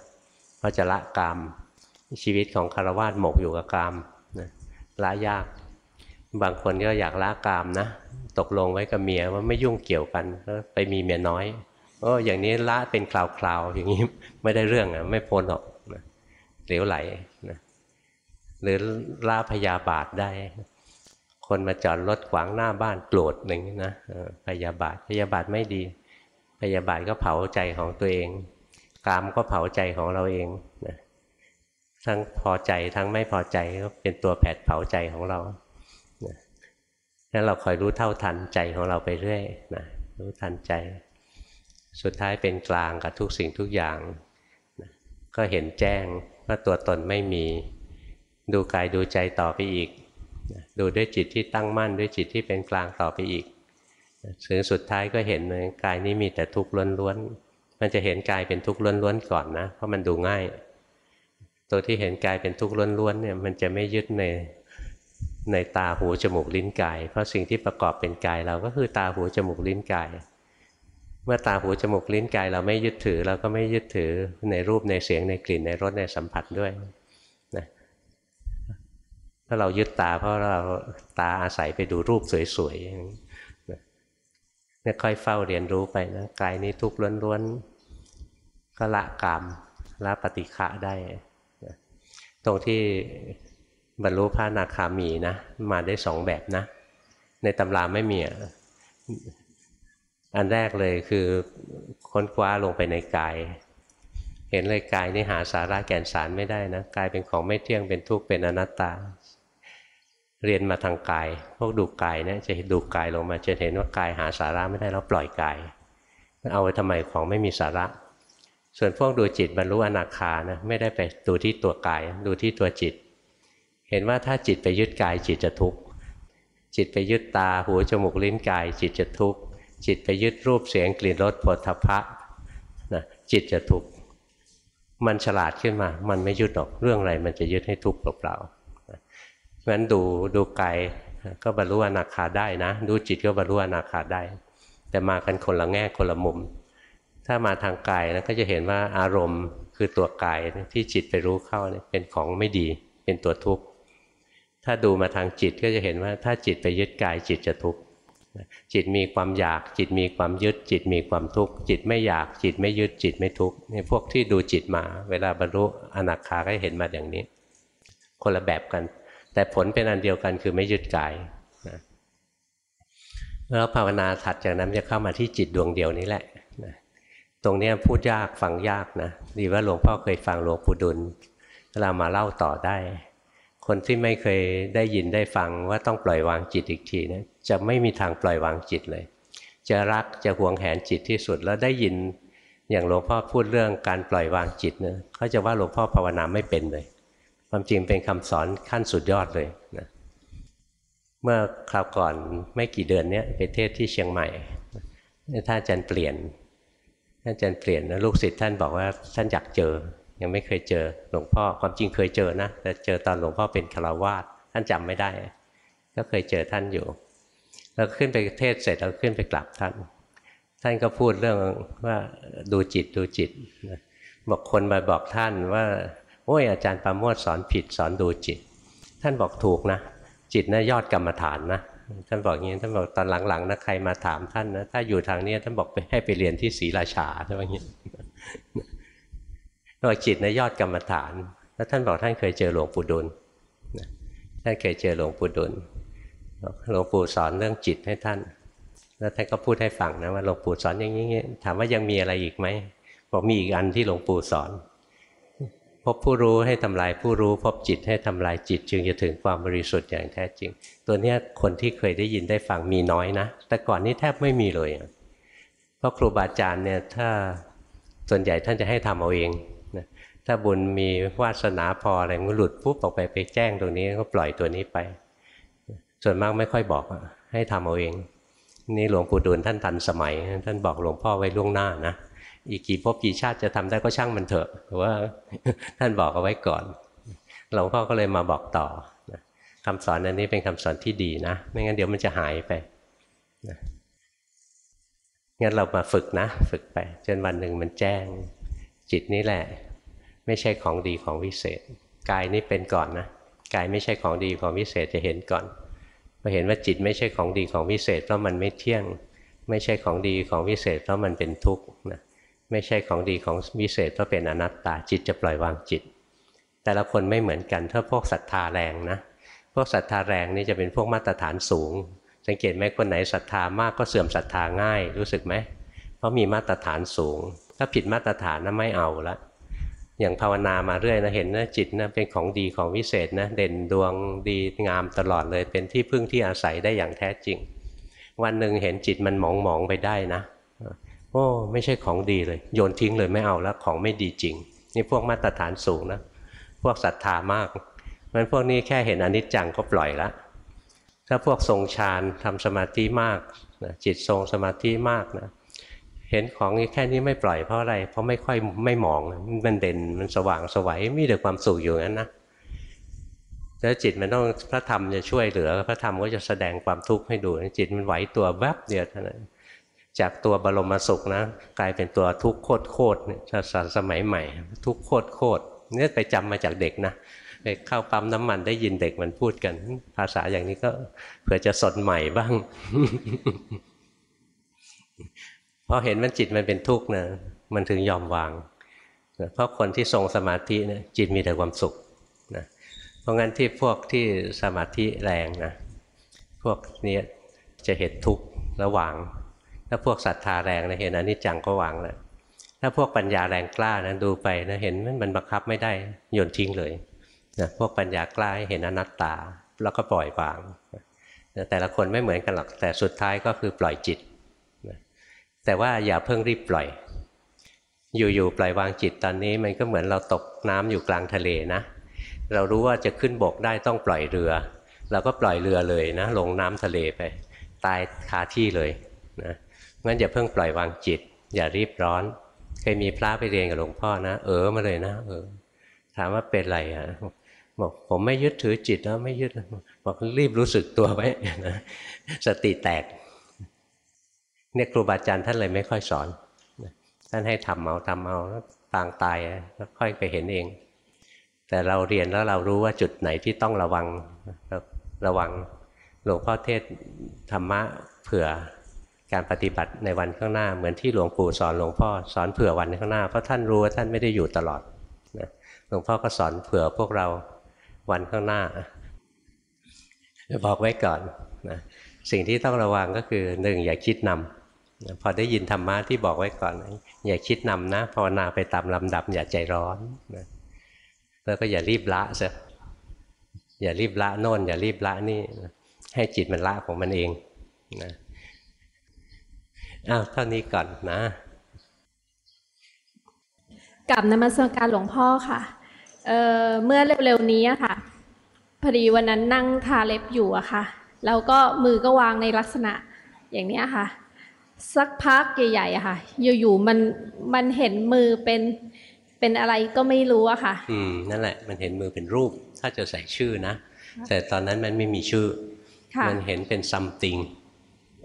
เพราะจะละกามชีวิตของคารวาสหมกอยู่กับกามนะละยาก บางคนก็อยากละกามนะ ตกลงไว้กับเมียว่าไม่ยุ่งเกี่ยวกันไปมีเมียน้อย โอ้อย่างนี้ละเป็นคราวๆอย่างนี้ไม่ได้เรื่องอะ ไม่พ้นหรอกนะเหลวไหลนะหรือละพยาบาทได้ คนมาจอดรถขวางหน้าบ้านโกรธอย่งนี้นะพยาบาทพยาบาทไม่ดี พยาบาทก็เผาใจของตัวเองกามก็เผาใจของเราเองนะทั้งพอใจทั้งไม่พอใจก็เป็นตัวแผดเผาใจของเรานะแล้วเราคอยรู้เท่าทันใจของเราไปเรื่อยนะรู้ทันใจ สุดท้ายเป็นกลางกับทุกสิ่งทุกอย่าง ก็เห็นแจ้งว่าตัวตนไม่มี ดูกายดูใจต่อไปอีก ดูด้วยจิตที่ตั้งมั่นด้วยจิตที่เป็นกลางต่อไปอีกถึงสุดท้ายก็เห็นเลยกายนี้มีแต่ทุกข์ล้วนๆ มันจะเห็นกายเป็นทุกข์ล้วนๆก่อนนะ เพราะมันดูง่าย ตัวที่เห็นกายเป็นทุกข์ล้วนๆเนี่ยมันจะไม่ยึดในในตาหูจมูกลิ้นกาย เพราะสิ่งที่ประกอบเป็นกายเราก็คือตาหูจมูกลิ้นกาย เมื่อตาหูจมูกลิ้นกายเราไม่ยึดถือเราก็ไม่ยึดถือในรูปในเสียงในกลิ่นในรสในสัมผัสด้วยนะถ้าเรายึดตาเพราะเราตาอาศัยไปดูรูปสวยๆเนี่ยค่อยเฝ้าเรียนรู้ไปนะกายนี้ทุกข์ล้วนๆก็ละกามละปฏิฆะได้ตรงที่บรรลุพระนาคามีนะมาได้สองแบบนะ ในตำราไม่มี อันแรกเลยคือค้นคว้าลงไปในกาย เห็นเลยกายนี่หาสาระแก่นสารไม่ได้นะกายเป็นของไม่เที่ยงเป็นทุกข์เป็นอนัตตา เรียนมาทางกาย พวกดูกายเนี่ยจะดูกายลงมาจะเห็นว่ากายหาสาระไม่ได้แล้วปล่อยกาย เอาไว้ทำไมของไม่มีสาระ ส่วนพวกดูจิตบรรลุอนาคานะไม่ได้ไปดูที่ตัวกายดูที่ตัวจิต เห็นว่าถ้าจิตไปยึดกายจิตจะทุกข์จิตไปยึดตาหูจมูกลิ้นกายจิตจะทุกข์ จิตไปยึดรูปเสียงกลิ่นรสผลทพะนะจิตจะทุกข์มันฉลาดขึ้นมา มันไม่ยึดหรอกเรื่องอะไร มันจะยึดให้ทุกข์เปล่าๆเพราะฉะนั้นดูดูกายก็บรรลุอนาคาได้นะ ดูจิตก็บรรลุอนาคาได้ แต่มากันคนละแง่คนละมุม ถ้ามาทางกายนะก็จะเห็นว่าอารมณ์คือตัวกายที่จิตไปรู้เข้าเนี่ยเป็นของไม่ดี เป็นตัวทุกข์ถ้าดูมาทางจิตก็จะเห็นว่าถ้าจิตไปยึดกายจิตจะทุกข์ จิตมีความอยากจิตมีความยึด จิตมีความทุกข์จิตไม่อยากจิตไม่ยึดจิตไม่ทุกข์นี่พวกที่ดูจิตมา เวลาบรรลุอนาคาก็เห็นมาอย่างนี้ คนละแบบกัน แต่ผลเป็นอันเดียวกันคือไม่ยึดกายนะแล้วภาวนาถัดจากนั้นจะเข้ามาที่จิตดวงเดียวนี้แหละนะตรงนี้พูดยากฟังยากนะดีว่าหลวงพ่อเคยฟังหลวงปู่ดุลเรามาเล่าต่อได้ คนที่ไม่เคยได้ยินได้ฟังว่าต้องปล่อยวางจิตอีกทีนะ จะไม่มีทางปล่อยวางจิตเลย จะรักจะหวงแหนจิตที่สุดแล้วได้ยินอย่างหลวงพ่อพูดเรื่องการปล่อยวางจิตเนะเขาจะว่าหลวงพ่อภาวนาไม่เป็นเลย ความจริงเป็นคำสอนขั้นสุดยอดเลยนะเมื่อคราวก่อนไม่กี่เดือนเนี้ยไปเทศที่เชียงใหม่ท่านอาจารย์เปลี่ยนท่านอาจารย์เปลี่ยนนะลูกศิษย์ท่านบอกว่าท่านอยากเจอ ยังไม่เคยเจอหลวงพ่อความจริงเคยเจอนะแต่เจอตอนหลวงพ่อเป็นคารวาสท่านจำไม่ได้ ก็เคยเจอท่านอยู่ แล้วขึ้นไปเทศเสร็จแล้วขึ้นไปกลับท่าน ท่านก็พูดเรื่องว่าดูจิตดูจิต บอกคนมาบอกท่านว่า โอ้ยอาจารย์ประโมทสอนผิดสอนดูจิต ท่านบอกถูกนะ จิตนะยอดกรรมฐานนะท่านบอกอย่างนี้ท่านบอกตอนหลังๆนะใครมาถามท่านนะถ้าอยู่ทางนี้ท่านบอกไปให้ไปเรียนที่ศรีราชาท่านบอกอย่างนี้บอกจิตในะยอดกรรมฐาน แล้วท่านบอกท่านเคยเจอหลวงปู่ดุลท่านเคยเจอหลวงปู่ดุล หลวงปู่สอนเรื่องจิตให้ท่าน แล้วท่านก็พูดให้ฟังนะว่าหลวงปู่สอนอย่างนี้ถามว่ายังมีอะไรอีกไหมบอกมีอีกอันที่หลวงปู่สอน พบผู้รู้ให้ทำลายผู้รู้พบจิตให้ทำลายจิต จึงจะถึงความบริสุทธิ์อย่างแท้จริง ตัวเนี้คนที่เคยได้ยินได้ฟังมีน้อยนะ แต่ก่อนนี้แทบไม่มีเลย เพราะครูบาอาจารย์เนี่ยถ้าส่วนใหญ่ท่านจะให้ทำเอาเองนะถ้าบุญมีวาสนาพออะไรมันหลุดปุ๊บออกไปไปแจ้งตรงนี้ก็ปล่อยตัวนี้ไป ส่วนมากไม่ค่อยบอกให้ทำเอาเอง นี่หลวงปู่ดูลท่านทันสมัย ท่านบอกหลวงพ่อไว้ล่วงหน้านะอีกกี่ภพกี่ชาติจะทำได้ก็ช่างมันเถอะแต่ว่าท่านบอกเอาไว้ก่อนหลวงพ่อก็เลยมาบอกต่อคำสอนอันนี้เป็นคำสอนที่ดีนะ ไม่งั้นเดี๋ยวมันจะหายไปงั้นเรามาฝึกนะ ฝึกไป จนวันหนึ่งมันแจ้ง จิตนี่แหละ ไม่ใช่ของดีของวิเศษ กายนี่เป็นก่อนนะ กายไม่ใช่ของดีของวิเศษจะเห็นก่อน พอเห็นว่าจิตไม่ใช่ของดีของวิเศษ เพราะมันไม่เที่ยง ไม่ใช่ของดีของวิเศษ เพราะมันเป็นทุกข์นะไม่ใช่ของดีของวิเศษเพราะเป็นอนัตตาจิตจะปล่อยวางจิต แต่ละคนไม่เหมือนกันถ้าพวกศรัทธาแรงนะพวกศรัทธาแรงนี่จะเป็นพวกมาตรฐานสูง สังเกตไหมคนไหนศรัทธามากก็เสื่อมศรัทธาง่ายรู้สึกไหมเพราะมีมาตรฐานสูง ถ้าผิดมาตรฐานนะไม่เอาละ อย่างภาวนามาเรื่อยนะเห็นนะจิตนะเป็นของดีของวิเศษนะเด่นดวงดีงามตลอดเลย เป็นที่พึ่งที่อาศัยได้อย่างแท้จริง วันหนึ่งเห็นจิตมันหมองหมองไปได้นะโอ้ไม่ใช่ของดีเลย โยนทิ้งเลยไม่เอาแล้วของไม่ดีจริง นี่พวกมาตรฐานสูงนะ พวกศรัทธามากมันพวกนี้แค่เห็นอนิจจังก็ปล่อยละถ้าพวกทรงฌานทำสมาธิมากนะจิตทรงสมาธิมากนะ เห็นของแค่นี้ไม่ปล่อยเพราะอะไร เพราะไม่ค่อยไม่มองมันเด่นมันสว่างสวัยมีแต่ความสุขอยู่นั้นนะแล้วจิตมันต้องพระธรรมจะช่วยเหลือ พระธรรมก็จะแสดงความทุกข์ให้ดูจิตมันไหวตัวแวบเดียวเท่านั้นจากตัวบรมสุขนะกลายเป็นตัวทุกข์โคตรโคตรเนี่ยสาสมัยใหม่ ทุกข์โคตรโคตรเนี่ยไปจำมาจากเด็กนะไปเข้าปั๊มน้ำมันได้ยินเด็กมันพูดกัน ภาษาอย่างนี้ก็เผื่อจะสดใหม่บ้าง พอเห็นมันจิตมันเป็นทุกข์นะมันถึงยอมวางเพราะคนที่ทรงสมาธิเนี่ยจิตมีแต่ความสุขนะเพราะงั้นที่พวกที่สมาธิแรงนะพวกนี้จะเห็นทุกข์แล้ววาง ถ้าพวกศรัทธาแรงนะเห็นอนิจจังก็วางแล้วถ้าพวกปัญญาแรงกล้านะดูไปนะเห็นมันบังคับไม่ได้โยนทิ้งเลยนะพวกปัญญากล้าเห็นอนัตตาแล้วก็ปล่อยวางนะแต่ละคนไม่เหมือนกันหรอกแต่สุดท้ายก็คือปล่อยจิต แต่ว่าอย่าเพิ่งรีบปล่อย อยู่ๆปล่อยวางจิตตอนนี้มันก็เหมือนเราตกน้ำอยู่กลางทะเลนะ เรารู้ว่าจะขึ้นบกได้ต้องปล่อยเรือ เราก็ปล่อยเรือเลยนะ ลงน้ำทะเลไป ตายคาที่เลยนะงั้นอย่าเพิ่งปล่อยวางจิต อย่ารีบร้อนเคยมีพระไปเรียนกับหลวงพ่อนะเออมาเลยนะเออถามว่าเป็นไรอะบอกผมไม่ยึดถือจิตแล้วไม่ยึดบอกรีบรู้สึกตัวไว้นะสติแตก เนี่ยครูบาอาจารย์ท่านเลยไม่ค่อยสอนท่านให้ทำเอาทำเอาต่างตายแล้วค่อยไปเห็นเอง แต่เราเรียนแล้วเรารู้ว่าจุดไหนที่ต้องระวังระวังหลวงพ่อเทศธรรมะเผื่อการปฏิบัติในวันข้างหน้า เหมือนที่หลวงปู่สอนหลวงพ่อสอนเผื่อวันข้างหน้าเพราะท่านรู้ว่าท่านไม่ได้อยู่ตลอดนะหลวงพ่อก็สอนเผื่อพวกเราวันข้างหน้าบอกไว้ก่อนนะสิ่งที่ต้องระวังก็คือหนึ่งอย่าคิดนำ พอได้ยินธรรมะที่บอกไว้ก่อนอย่าคิดนำนะภาวนาไปตามลำดับ อย่าใจร้อนนะแล้วก็อย่ารีบละซะอย่ารีบละโน่น อย่ารีบละนี่ให้จิตมันละของมันเองนะอ้าวเท่านี้ก่อนนะกลับนมัสการหลวงพ่อค่ะเเมื่อเร็วๆนี้ค่ะพอดีวันนั้นนั่งทาเล็บอยู่อะค่ะ แล้วก็มือก็วางในลักษณะอย่างนี้ค่ะ สักพักใหญ่ๆอะค่ะ อยู่ๆมันมันเห็นมือเป็นเป็นอะไรก็ไม่รู้อะค่ะ อืมนั่นแหละ มันเห็นมือเป็นรูป ถ้าจะใส่ชื่อนะ แต่ตอนนั้นมันไม่มีชื่อ มันเห็นเป็นซัมติง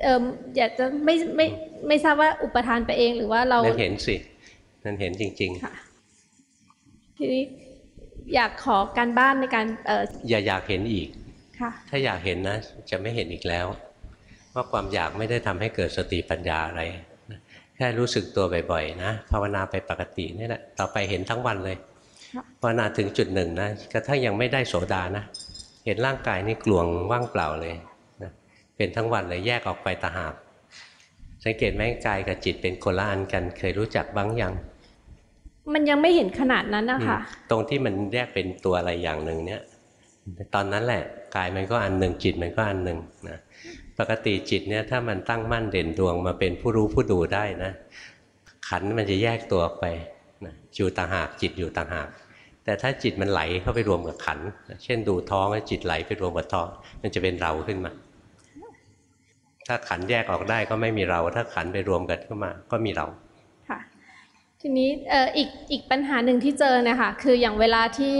เอออยากจะไม่ไม่ไม่ทราบว่าอุปทานไปเองหรือว่าเรานั่นเห็นสินั่นเห็นจริงๆค่ะทีนี้อยากขอการบ้านในการเอออย่าอยากเห็นอีก ค่ะ ถ้าอยากเห็นนะ จะไม่เห็นอีกแล้ว ว่าความอยากไม่ได้ทำให้เกิดสติปัญญาอะไร แค่รู้สึกตัวบ่อยๆนะภาวนาไปปกตินี่แหละต่อไปเห็นทั้งวันเลยค่ะภาวนาถึงจุดหนึ่งนะกระทั่งยังไม่ได้โสดานะ เห็นร่างกายนี่กลวงว่างเปล่าเลยนะเป็นทั้งวันเลยแยกออกไปตางหากสังเกตไหมกายกับจิตเป็นคนละอันกัน เคยรู้จักบ้างยังมันยังไม่เห็นขนาดนั้นนะคะอืมตรงที่มันแยกเป็นตัวอะไรอย่างหนึ่งเนี่ยตอนนั้นแหละกายมันก็อันหนึ่งจิตมันก็อันหนึ่งนะ ปกติจิตเนี่ยถ้ามันตั้งมั่นเด่นดวงมาเป็นผู้รู้ผู้ดูได้นะ ขันมันจะแยกตัวออกไปนะอยู่ต่างหากจิตอยู่ต่างหาก แต่ถ้าจิตมันไหลเข้าไปรวมกับขัน เช่นดูท้องแล้วจิตไหลไปรวมกับท้อง มันจะเป็นเราขึ้นมา ถ้าขันแยกออกได้ก็ไม่มีเรา ถ้าขันไปรวมกันเข้ามา ก็มีเราค่ะทีนี้อีกอีกปัญหาหนึ่งที่เจอนะคะคืออย่างเวลาที่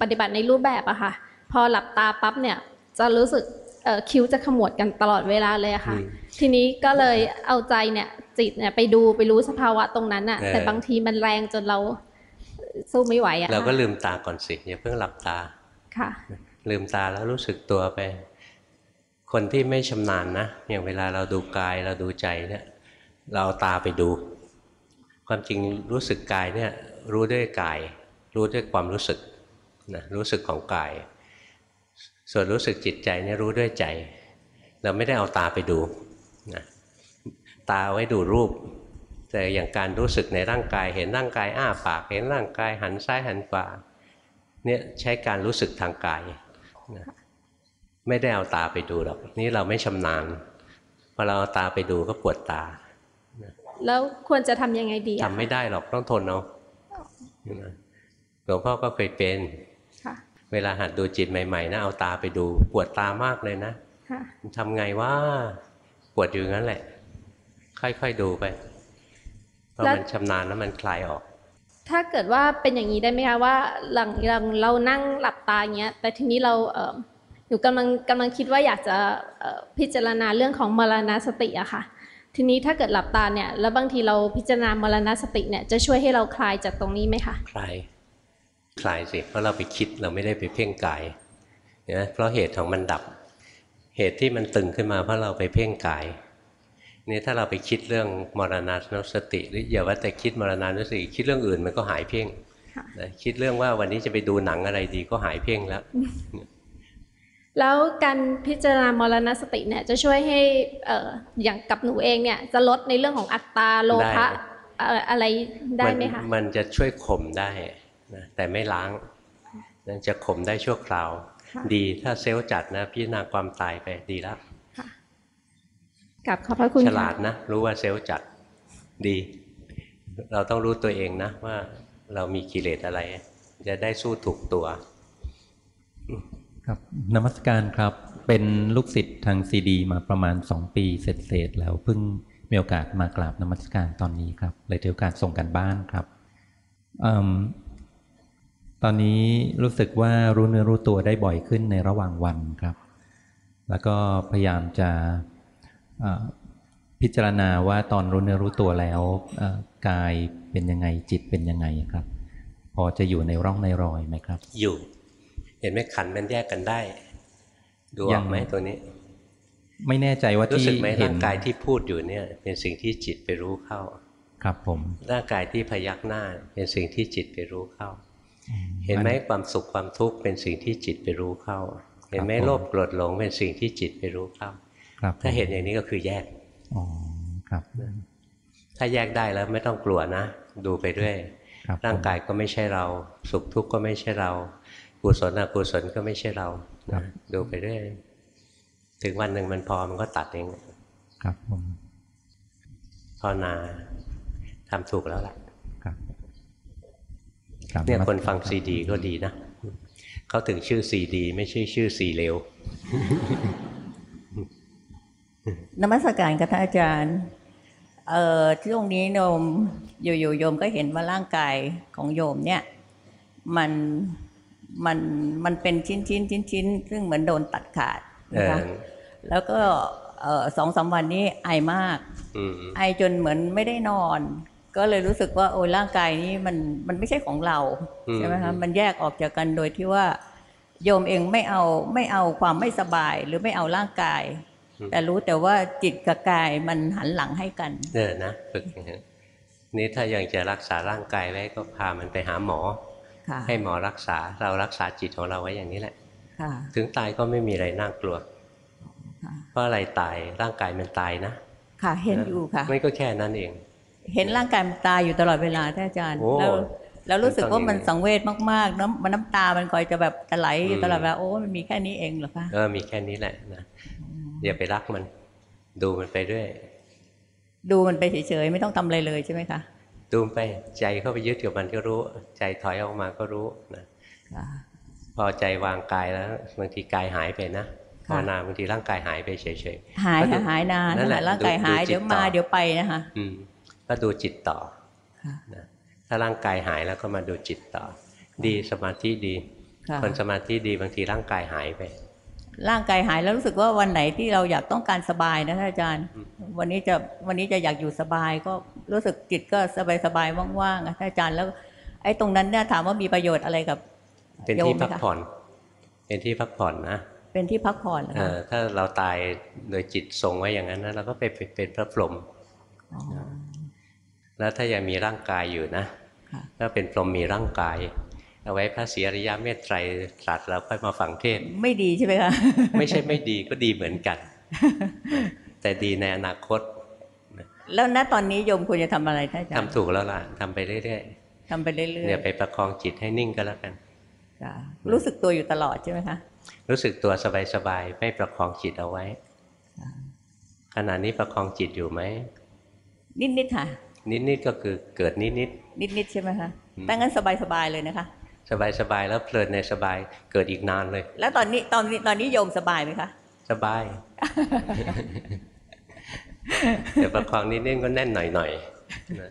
ปฏิบัติในรูปแบบอะค่ะพอหลับตาปั๊บเนี่ยจะรู้สึก คิ้วจะขมวดกันตลอดเวลาเลยอะค่ะอืมทีนี้ก็เลยเอาใจเนี่ยจิตเนี่ยไปดูไปรู้สภาวะตรงนั้นอะเออแต่บางทีมันแรงจนเราสู้ไม่ไหวอะเราก็ค่ะลืมตาก่อนสิอย่าเพิ่งหลับตาค่ะ ลืมตาแล้วรู้สึกตัวไป คนที่ไม่ชำนาญนะอย่างเวลาเราดูกายเราดูใจเนี่ย เราเอาตาไปดู ความจริงรู้สึกกายเนี่ย รู้ด้วยกาย รู้ด้วยความรู้สึกนะรู้สึกของกาย ส่วนรู้สึกจิตใจเนี่ยรู้ด้วยใจ เราไม่ได้เอาตาไปดูนะตาเอาไว้ดูรูป แต่อย่างการรู้สึกในร่างกาย เห็นร่างกายอ้าปากเห็นร่างกายหันซ้ายหันขวาเนี่ยใช้การรู้สึกทางกายนะไม่ได้เอาตาไปดูหรอกนี่เราไม่ชำนาญพอเราเอาตาไปดูก็ปวดตา แล้วควรจะทำยังไงดีอะทำไม่ได้หรอกต้องทนเอานะหลวงพ่อก็เคยเป็นค่ะ เวลาหัดดูจิตใหม่ๆนะเอาตาไปดูปวดตามากเลยนะค่ะทำไงว่าปวดอยู่งั้นแหละ ค่อยๆดูไปพอแล้วมันชำนาญแล้วมันคลายออก ถ้าเกิดว่าเป็นอย่างนี้ได้ไหมคะว่าหลังหลังเรานั่งหลับตาอย่างเงี้ย แต่ทีนี้เราเอ่อหนูกำลังกำลังคิดว่าอยากจะเอ่อพิจารณาเรื่องของมรณสติอะค่ะ ทีนี้ถ้าเกิดหลับตาเนี่ยแล้วบางทีเราพิจารณามรณสติเนี่ยจะช่วยให้เราคลายจากตรงนี้ไหมคะคลาย คลายสิเพราะเราไปคิดเราไม่ได้ไปเพ่งกายนะเพราะเหตุของมันดับ เหตุที่มันตึงขึ้นมาเพราะเราไปเพ่งกายนี่ถ้าเราไปคิดเรื่องมรณานุสติหรืออย่าว่าแต่คิดมรณานุสติคิดเรื่องอื่นมันก็หายเพ่งค่ะนะคิดเรื่องว่าวันนี้จะไปดูหนังอะไรดีก็หายเพ่งแล้ว แล้วการพิจารณามรณสติเนี่ยจะช่วยให้เอ่ออย่างกับหนูเองเนี่ยจะลดในเรื่องของอัตตาโลภะได้เอ่ออะไรได้ไหมคะนมันจะช่วยข่มได้ นะแต่ไม่ล้างนะจะข่มได้ชั่วคราวค่ะดีถ้าเซลล์จัดนะ พิจารณาความตายไปดีแล้วกลับขอบพระคุณฉค่ะลาดนะ รู้ว่าเซลล์จัดดี เราต้องรู้ตัวเองนะว่าเรามีกิเลสอะไร จะได้สู้ถูกตัว ครับนมัสการครับ เป็นลูกศิษย์ทางซีดี มาประมาณสองปีเสร็จๆแล้วเพิ่งมีโอกาสมากราบนมัสการตอนนี้ครับเลยถือโอกาสส่งกันบ้านครับอืม ตอนนี้รู้สึกว่ารู้เนื้อรู้ตัวได้บ่อยขึ้นในระหว่างวันครับ แล้วก็พยายามจะเอ่อพิจารณาว่าตอนรู้เนื้อรู้ตัวแล้วเอ่อกายเป็นยังไงจิตเป็นยังไงครับ พอจะอยู่ในร่องในรอยไหมครับ อยู่ เห็นไหมขันธ์มันแยกกันได้ ดูอยัอกงไหมตัวนี้ ไม่แน่ใจว่ารู้ที่สึกไหมเห็ร่านงกายที่พูดอยู่เนี่ย เป็นสิ่งที่จิตไปรู้เข้า ครับผมร่างกายที่พยักหน้า เป็นสิ่งที่จิตไปรู้เข้า เห็นไหมความสุขความทุกข์เป็นสิ่งที่จิตไปรู้เข้า เห็นไหมครับผมโลภโกรธหลงเป็นสิ่งที่จิตไปรู้เข้าครับถ้าเห็นอย่างนี้ก็คือแยกอ๋อครับ ถ้าแยกได้แล้วไม่ต้องกลัวนะ ดูไปเรื่อยครับร่างกายก็ไม่ใช่เรา สุขทุกข์ก็ไม่ใช่เรากุศลอกุศลก็ไม่ใช่เรานะดูไปเรื่อยถึงวันหนึ่งมันพอมันก็ตัดเอง ครับผมภาวนาทำถูกแล้วล่ะครับครับ เนี่ยมัสคนฟังรับซีดีก็ดีนะเขาถึงชื่อซีดี ไม่ใช่ชื่อซีเลวนมัสการกับท่านอาจารย์เอ่อช่วงนี้โยมอยู่ๆโยมก็เห็นว่าร่างกายของโยมเนี่ยมันมันมันเป็นชิ้นชิ้นชิ้นชิ้นๆซึ่งเหมือนโดนตัดขาดเอนะอคะแล้วก็เอ่อสองสามวันนี้ไอมากอืมไอจนเหมือนไม่ได้นอน ก็เลยรู้สึกว่าโอ้ยร่างกายนี้มันมันไม่ใช่ของเราอืมใช่ไหมคะมันแยกออกจากกันโดยที่ว่า โยมเองไม่เอาไม่เอาความไม่สบายหรือไม่เอาร่างกายอืมแต่รู้แต่ว่าจิตกับกายมันหันหลังให้กันเออนะฝึกอย่างนี้นี่ถ้ายังจะรักษาร่างกายไว้ก็พามันไปหาหมอค่ะให้หมอรักษาเรารักษาจิตของเราไว้อย่างนี้แหละค่ะถึงตายก็ไม่มีอะไรน่ากลัวค่ะเพราะอะไรตายร่างกายมันตายนะค่ะเห็นอยู่ค่ะไม่ก็แค่นั้นเอง เห็นร่างกายมันตายอยู่ตลอดเวลาท่านอาจารย์โอ้แล้วแล้วรู้สึกว่ามันมันต้องสังเวชมากๆน้ำมันน้ำตา มันคอยจะแบบจะไหลอยู่อืมตลอดเวลาโอ้มันมีแค่นี้เองเหรอคะเออมีแค่นี้แหละนะอย่าไปรักมัน ดูมันไปด้วย ดูมันไปเฉยๆไม่ต้องทำอะไรเลยใช่ไหมคะดูมันไปใจเข้าไปยึดกับมันก็รู้ ใจถอยออกมาก็รู้นะค่ะพอใจวางกายแล้วบางทีกายหายไปนะภาค่ะวนาบางทีร่างกายหายไปเฉยหายก็ดูค่ะหายนานนั่นแหละร่างกายดูหายดูจิตเดี๋ยวมาต่อเดี๋ยวไปนะคะๆอืม ก็ดูจิตต่อค่ะนะถ้าร่างกายหายแล้วก็มาดูจิตต่อ ดีสมาธิดีค่ะคนสมาธิดีบางทีร่างกายหายไป ร่างกายหายแล้วรู้สึกว่าวันไหนที่เราอยากต้องการสบายนะท่านอาจารย์ วันนี้จะวันนี้จะอยากอยู่สบายก็รู้สึกจิตก็สบายสบายๆว่างๆอะท่านอาจารย์แล้ว ไอ้ตรงนั้นเนี่ยถามว่ามีประโยชน์อะไรกับเป็นโยที่มไหมพักคะผ่อน เป็นที่พักผ่อนนะเป็นที่พักผ่อนเหรอเอคะอถ้าเราตายโดยจิตทรงไว้อย่างนั้นนะเราก็ไปเป็นเป็นพระพรหมอ๋อ แล้วถ้ายังมีร่างกายอยู่นะค่ะก็เป็นพรหมมีร่างกาย เอาไว้พระศรีอริยเมตไตรตรัสแล้วค่อยมาฟังเทศน์ไม่ดีใช่ไหมคะไม่ใช่ไม่ดีก็ดีเหมือนกัน แต่ดีในอนาคต แล้วณตอนนี้โยมควรจะทำอะไรท่านอาจารย์ทำถูกแล้วล่ะทำไปเรื่อยทำไปเรื่ๆอยเนี่ยไปประคองจิตให้นิ่งก็แล้วกันๆจ้ะรู้สึกตัวอยู่ตลอดใช่ไหมคะรู้สึกตัวสบายๆไม่ประคองจิตเอาไว้ขณะนี้ประคองจิตอยู่ไหมนิดๆค่ะ นิดๆก็คือเกิดนิดนิดๆใช่ไหมคะอืมตั้งงั้นสบายๆเลยนะคะๆสบายๆแล้วเพลินในสบายเกิดอีกนานเลย แล้วตอนนี้ตอนนี้ตอนนี้โยมสบายไหมคะสบายแต่ประคองนิดๆก็แน่นหน่อยๆนะ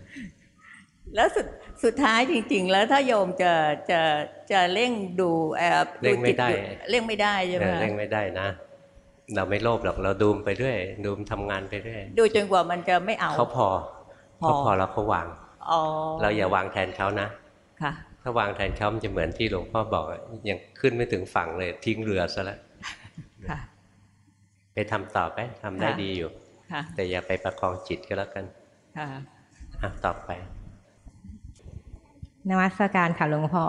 แล้วสุดสุดท้ายจริง ๆ แล้วถ้าโยมจะจะจะเร่งดูเอ่อเร่งไม่ได้จิตอยู่เร่งไม่ได้ใช่ไหมเออคะเร่งไม่ได้นะ เราไม่โลภหรอกเราดูมไปเรื่อยดูมทำงานไปเรื่อยดูจนกว่ามันจะไม่เอาเขาพอ พอเขาพอแล้วเขาวางอ๋อเราอย่าวางแทนเขานะค่ะถ้าวางแทนเขามันจะเหมือนที่หลวงพ่อบอกอะยังขึ้นไม่ถึงฝั่งเลย ทิ้งเรือซะแล้วค่ะไปทำต่อไปทำได้ค่ะดีอยู่ค่ะแต่อย่าไปประคองจิตก็แล้วกันค่ะอะต่อไปนมัสการค่ะหลวงพ่อ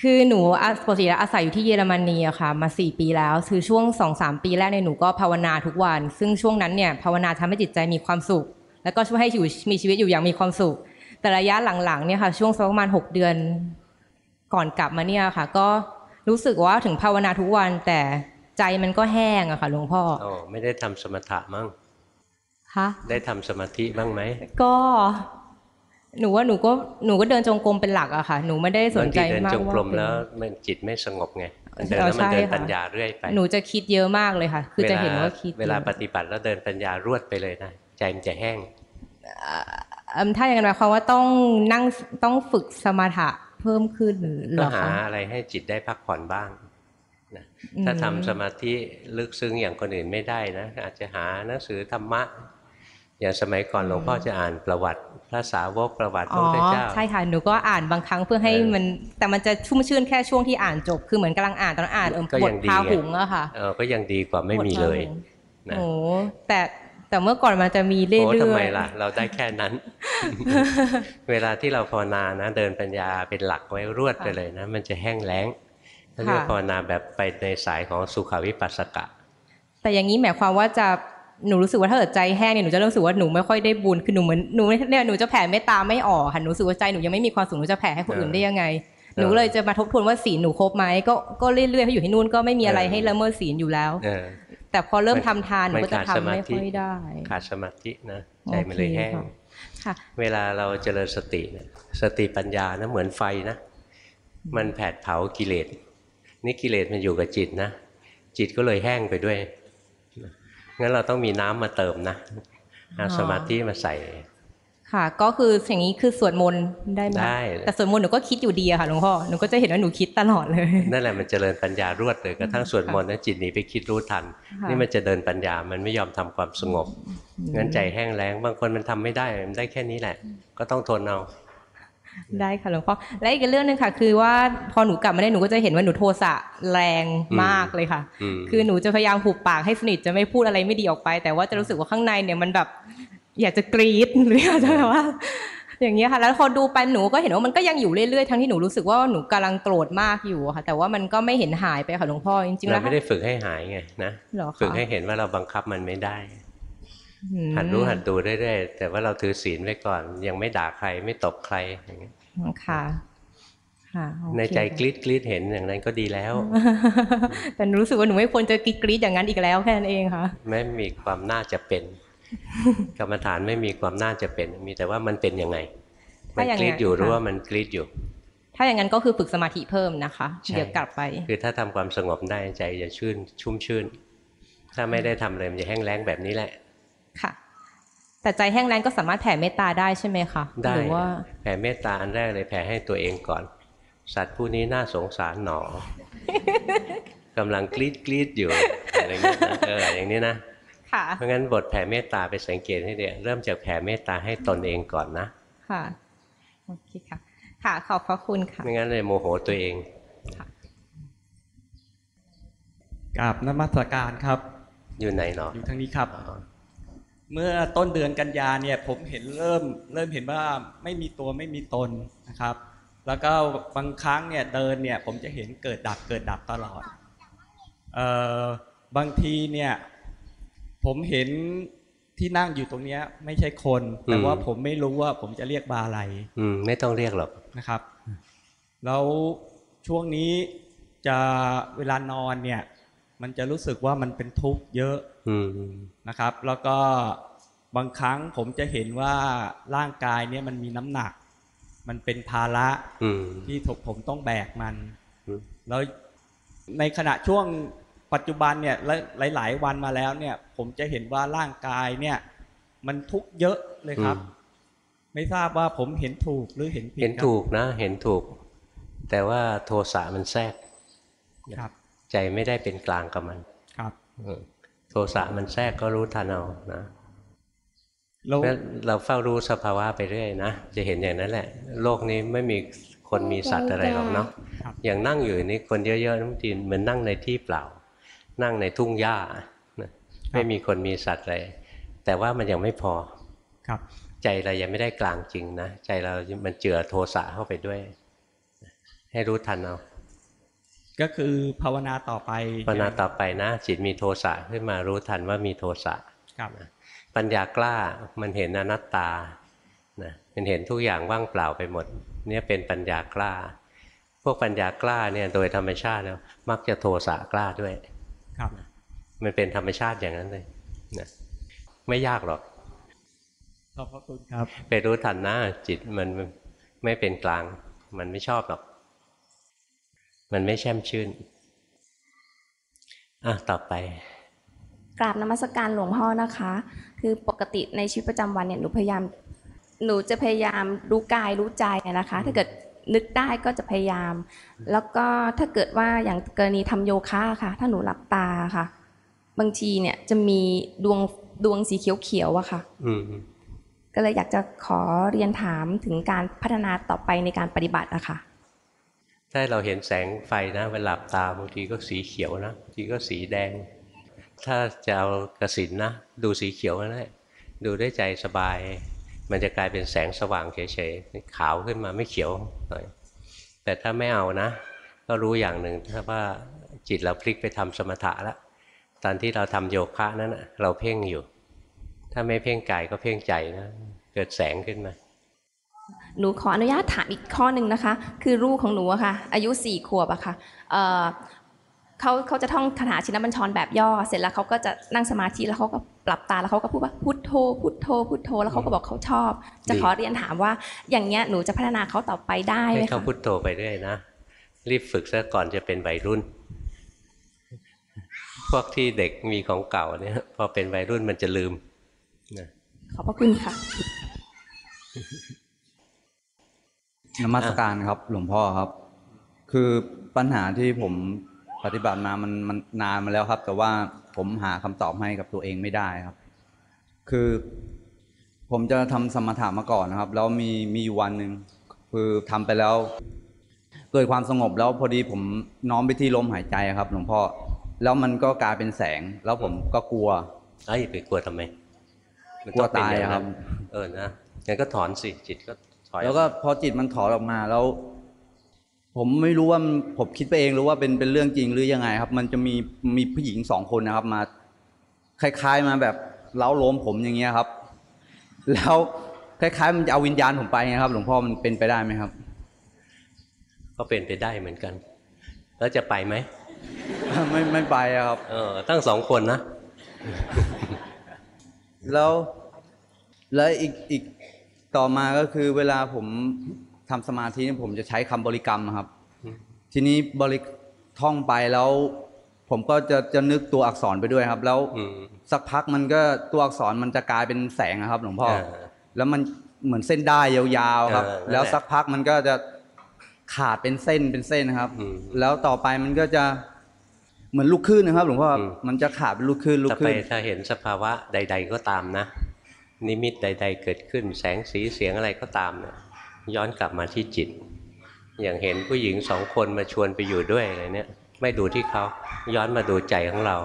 คือหนูอะปกติแล้วอาศัยอยู่ที่เยอรมนีอะค่ะ มาสี่ปีแล้วคือช่วงสองสามปีแรกเนี่ยหนูก็ภาวนาทุกวัน ซึ่งช่วงนั้นเนี่ยภาวนาทำให้จิตใจมีความสุข แล้วก็ช่วยให้อยู่มีชีวิตอยู่อย่างมีความสุข แต่ระยะหลังๆเนี่ยค่ะช่วงสักประมาณหกเดือนก่อนกลับมาเนี่ยค่ะ ก็รู้สึกว่าถึงภาวนาทุกวันแต่ใจมันก็แห้งอะค่ะหลวงพ่ออ๋อไม่ได้ทำสมถะมั้งคะได้ทำสมาธิบ้างไหมก็ หนูว่าหนูก็หนูก็เดินจงกรมเป็นหลักอะค่ะ หนูไม่ได้สนใจบางทีเดินมากจงกรมว่าเป็นแล้วมันจิตไม่สงบไงมันเดินแล้วมันใช่เดินค่ะปัญญาเรื่อยไป หนูจะคิดเยอะมากเลยค่ะ คือจะเห็นว่าคิด เวลาเยอะปฏิบัติแล้วเดินปัญญารวดไปเลยนะ ใจมันจะแห้งเอิ่มถ้าอย่างนั้นหมายความว่าต้องนั่งต้องฝึกสมถะเพิ่มขึ้นเหรก็อหาคะอะไรให้จิตได้พักผ่อนบ้างนะอืมถ้าทำสมาธิลึกซึ้งอย่างคนอื่นไม่ได้นะ อาจจะหาหนังสือธรรมะ อย่างสมัยก่อนหลวงพ่อจะอ่านประวัติพระสาวกประวัติพอ๋ระอพุทธเจ้าใช่ค่ะหนูก็อ่านบางครั้งเพื่อให้เออมัน แต่มันจะชุ่มชื่นแค่ช่วงที่อ่านจบ คือเหมือนกำลังอ่านตอนอ่านเอิ่มก็บยัทงดีพาไงหุงอะค่ะเออก็ยังดีกว่าไม่มีเลยบทพาหุงนะโอ้แต่ แต่เมื่อก่อนมันจะมีเรื่อยโอ้ๆทำไมล่ะ เราได้แค่นั้น เวลาที่เราภาวนานะ เดินปัญญาเป็นหลักไว้รวดไปเลยนะ มันจะแห้งแล้งถ้าเรียกภาวนาแบบไปในสายของสุขวิปัสสกะ แต่อย่างนี้หมายความว่าจะหนูรู้สึกว่าถ้าเกิดใจแห้งเนี่ยหนูจะรู้สึกว่าหนูไม่ค่อยได้บุญคือหนูเหมือนหนูเนี่ยหนูจะแผ่เมตตาไม่ออกค่ะหนูรู้สึกว่าใจหนูยังไม่มีความสุขหนูจะแผ่ให้คนอื่นได้ยังไง หนูเลยจะมาทบทวนว่าศีลหนูครบไหมก็ก็เรื่อยๆให้อยู่ที่นู่นก็ไม่มีอะไรเออให้ละเมิดศีลอยู่แล้วเออ แต่พอเริ่มมันทำทานหนูก็จะมันขาดทำสมาไม่ธิค่อยได้ ขาดสมาธินะใจมันเลยแห้งโอเคค่ะเวลาเราเจริญสติเนี่ยสติปัญญานะเหมือนไฟนะ มันแผดเผากิเลสนี่กิเลสมันอยู่กับจิตนะ จิตก็เลยแห้งไปด้วยงั้นเราต้องมีน้ำมาเติมนะเอาสมาธิมาใส่ ค่ะ ก็คืออย่างนี้คือสวดมนต์ได้ไหมได้แต่สวดมนต์หนูก็คิดอยู่ดีอะค่ะหลวงพ่อหนูก็จะเห็นว่าหนูคิดตลอดเลยนั่นแหละมันเจริญปัญญารวดเลยกระทั่งสวดมนต์นะจิตหนีไปคิดรู้ทันค่ะนี่มันจะเดินปัญญามันไม่ยอมทำความสงบงั้นใจแห้งแล้งบางคนมันทำไม่ได้มันได้แค่นี้แหละ ก็ต้องทนเอาได้ค่ะหลวงพ่อและอีกเรื่องหนึ่งค่ะ คือว่าพอหนูกลับมาได้หนูก็จะเห็นว่าหนูโทสะแรงมากเลยค่ะอืมคือหนูจะพยายามหุบปากให้สนิทจะไม่พูดอะไรไม่ดีออกไป แต่ว่าจะรู้สึกว่าข้างในเนี่ยมันแบบ อยากจะกรี๊ดหรืออยากจะแบบว่า อย่างเงี้ยค่ะ แล้วพอดูไปหนูก็เห็นว่ามันก็ยังอยู่เรื่อยๆทั้งที่หนูรู้สึกว่าหนูกำลังโกรธมากอยู่อะค่ะ แต่ว่ามันก็ไม่เห็นหายไปค่ะหลวงพ่อจริงๆแล้เราวไม่ได้ฝึกให้หายไงนะเหรอคะฝึกให้เห็นว่าเราบังคับมันไม่ได้อืมหัดรู้หัดดูเรื่อยๆแต่ว่าเราถือศีลไว้ก่อน ยังไม่ด่าใครไม่ตบใครอย่างเงี้ยค่ะค่ะโอเคในใจกรีดกรีดเห็นอย่างนั้นก็ดีแล้ว แต่หนูรู้สึกว่าหนูไม่ควรจะกรี๊ดอย่างนั้นอีกแล้วแค่นั้นเองค่ะไม่มีความน่าจะเป็น กรรมฐานไม่มีความน่าจะเป็น มีแต่ว่ามันเป็นยังไง มัถ้านอย่างกรีดอยู่นั้นรู้ค่ะว่ามันกรีดอยู่ ถ้าอย่างนั้นก็คือฝึกสมาธิเพิ่มนะคะใช่เดี๋ยวกลับไป คือถ้าทำความสงบได้ใจจะชื่น ชุ่มชื่น ถ้าไม่ได้ทำเลยมันจะแห้งแล้งแบบนี้แหละ ค่ะ แต่ใจแห้งแล้งก็สามารถแผ่เมตตาได้ใช่ไหมคะ ได้หรือว่าแผ่เมตตาอันแรกเลยแผ่ให้ตัวเองก่อน สัตว์ผู้นี้น่าสงสารหนอกำลังกรีดกรีดอยู่อะไรอย่างเงี้ยนะเอออย่างนี้นะค่ะ เพราะงั้นบทแผ่เมตตาไปสังเกตให้ดีเริ่มจากแผ่เมตตาให้ตนเองก่อนนะค่ะโอเคค่ะ ค่ะขอบพระคุณค่ะไม่งั้นเลยโมโหตัวเองกราบนมัสการครับ อยู่ไหนหนออยู่ทางนี้ครับอ๋อเมื่อต้นเดือนกันยาเนี่ยผมเห็นเริ่มเริ่มเห็นว่าไม่มีตัวไม่มีตนนะครับ แล้วก็บางครั้งเนี่ยเดินเนี่ยผมจะเห็นเกิดดับเกิดดับตลอดเอ่อบางทีเนี่ย ผมเห็นที่นั่งอยู่ตรงเนี้ย ไม่ใช่คน แต่ว่าผมไม่รู้ว่าผมจะเรียกบาอะไร อืม ไม่ต้องเรียกหรอกนะครับ แล้วช่วงนี้จะเวลานอนเนี่ย มันจะรู้สึกว่ามันเป็นทุกข์เยอะอืมนะครับ แล้วก็บางครั้งผมจะเห็นว่าร่างกายเนี่ยมันมีน้ำหนัก มันเป็นภาระอืมที่ผมผมต้องแบกมันอืมแล้วในขณะช่วง ปัจจุบันเนี่ยและหลาย ๆ วันมาแล้วเนี่ย ผมจะเห็นว่าร่างกายเนี่ย มันทุกข์เยอะเลยครับอืมไม่ทราบว่าผมเห็นถูกหรือเห็นผิดเห็นครับถูกนะ เห็นถูก แต่ว่าโทสะมันแทรกครับ ใจไม่ได้เป็นกลางกับมันครับเออโทสะมันแทรกก็รู้ทันเอานะแล้วงั้นเราเฝ้ารู้สภาวะไปเรื่อยนะ จะเห็นอย่างนั้นแหละ โลกนี้ไม่มีคนมีสัตว์อะไรหรอกเนาะครับอย่างนั่งอยู่นี่คนเยอะๆบางทีเหมือนนั่งในที่เปล่า นั่งในทุ่งหญ้านะไม่มีคนมีสัตว์อะไรแต่ว่ามันยังไม่พอครับ ใจเรายังไม่ได้กลางจริงนะ ใจเรามันเจือโทสะเข้าไปด้วย ให้รู้ทันเอา ก็คือภาวนาต่อไปภาวนาต่อไปนะ จิตมีโทสะขึ้นมารู้ทันว่ามีโทสะครับปัญญากล้ามันเห็นอนัตตานะมันเห็นทุกอย่างว่างเปล่าไปหมด เนี่ยเป็นปัญญากล้า พวกปัญญากล้าเนี่ยโดยธรรมชาติแล้วมักจะโทสะกล้าด้วยครับ มันเป็นธรรมชาติอย่างนั้นเลยนะไม่ยากหรอกขอบพระคุณครับ ไปรู้ทันนะจิตมันไม่เป็นกลาง มันไม่ชอบหรอก มันไม่แช่มชื่นอะต่อไปกราบนมัสการหลวงพ่อนะคะ คือปกติในชีวิตประจำวันเนี่ยหนูพยายามหนูจะพยายามรู้กายรู้ใจอะนะคะ ถ้าเกิด นึกได้ก็จะพยายาม แล้วก็ถ้าเกิดว่าอย่างกรณีทำโยคะค่ะ ถ้าหนูหลับตาค่ะ บางทีเนี่ยจะมีดวงดวงสีเขียวๆอะค่ะอืมก็เลยอยากจะขอเรียนถามถึงการพัฒนาต่อไปในการปฏิบัติอะค่ะถ้าเราเห็นแสงไฟนะเวลาหลับตาบางทีก็สีเขียวนะบางทีก็สีแดง ถ้าจะเอากระสินนะดูสีเขียวก็ได้ดูด้วยใจสบาย มันจะกลายเป็นแสงสว่างเฉยๆขาวขึ้นมาไม่เขียวหน่อย แต่ถ้าไม่เอานะ ก็รู้อย่างหนึ่งถ้าว่าจิตเราพลิกไปทำสมถะแล้วตอนที่เราทำโยคะนั้นเราเพ่งอยู่ ถ้าไม่เพ่งกายก็เพ่งใจนะเกิดแสงขึ้นมาหนูขออนุญาตถามอีกข้อหนึ่งนะคะ คือลูกของหนูอะค่ะ อายุสี่ขวบอะค่ะ เอ่อเขาเขาจะท่องคาถาชินบัญชรแบบย่อ เสร็จแล้วเขาก็จะนั่งสมาธิแล้วเขาก็ปรับตาแล้วเขาก็พูดว่าพุทโธพุทโธพุทโธแล้วเขาก็บอกเขาชอบ จะดีขอเรียนถามว่า อย่างเงี้ยหนูจะพัฒนาเขาต่อไปได้ไหมให้เขาคะพุทโธไปเรื่อยนะรีบฝึกซะก่อนจะเป็นวัยรุ่น พวกที่เด็กมีของเก่าเนี่ยพอเป็นวัยรุ่นมันจะลืมนะขอบพระคุณค่ะนมัสการครับ หลวงพ่อครับ คือปัญหาที่ผม ปฏิบัติมามันมันนานมาแล้วครับ แต่ว่าผมหาคำตอบให้กับตัวเองไม่ได้ครับ คือผมจะทำสมถะมาก่อนนะครับ แล้วมีมีอยู่วันหนึ่งคือทำไปแล้ว เกิดความสงบแล้วพอดีผมน้อมไปที่ลมหายใจครับ หลวงพ่อแล้วมันก็กลายเป็นแสง แล้วผมก็กลัวเอ้ยไปกลัวทำไมมันกลัวองเป็นองตายครับนั้นเออนะงั้นก็ถอนสิจิตก็ถอยแล้วก็พอจิตมันถอนออกมาแล้ว ผมไม่รู้ว่ามันผมคิดไปเองหรือว่าเป็นเป็นเรื่องจริงหรือยังไงครับ มันจะมีมีผู้หญิงสองคนนะครับ มา คล้าย ๆมาแบบเล้าโลมผมอย่างเงี้ยครับ แล้วคล้ายๆมันจะเอาวิญญาณผมไปไงครับ หลวงพ่อมันเป็นไปได้ไหมครับ ก็เป็นไปได้เหมือนกัน แล้วจะไปไหมไม่ไม่ไปอะครับ เออตั้งสองคนนะ แล้วแล้วอีกอีกต่อมาก็คือเวลาผม ทำสมาธิเนี่ยผมจะใช้คำบริกรรมอะครับ ทีนี้บริท่องไปแล้ว ผมก็จะจะนึกตัวอักษรไปด้วยครับ แล้วอืมสักพักมันก็ตัวอักษรมันจะกลายเป็นแสงอะครับ หลวงพ่อเออแล้วมันเหมือนเส้นได้ยาวๆครับเออนั่นแหละแล้วสักพักมันก็จะขาดเป็นเส้นเป็นเส้นนะครับอืมแล้วต่อไปมันก็จะเหมือนลูกคลื่นนะครับ หลวงพ่ออมมันจะขาดเป็นลูกคลื่นลูกถ้าคไปลื่นถ้าเห็นสภาวะใด ๆ ก็ตามนะ นิมิตใด ๆ เกิดขึ้น แสงสีเสียงอะไรก็ตามเนี่ย ย้อนกลับมาที่จิต อย่างเห็นผู้หญิงสองคนมาชวนไปอยู่ด้วยอะไรเนี่ย ไม่ดูที่เขาย้อนมาดูใจของเรา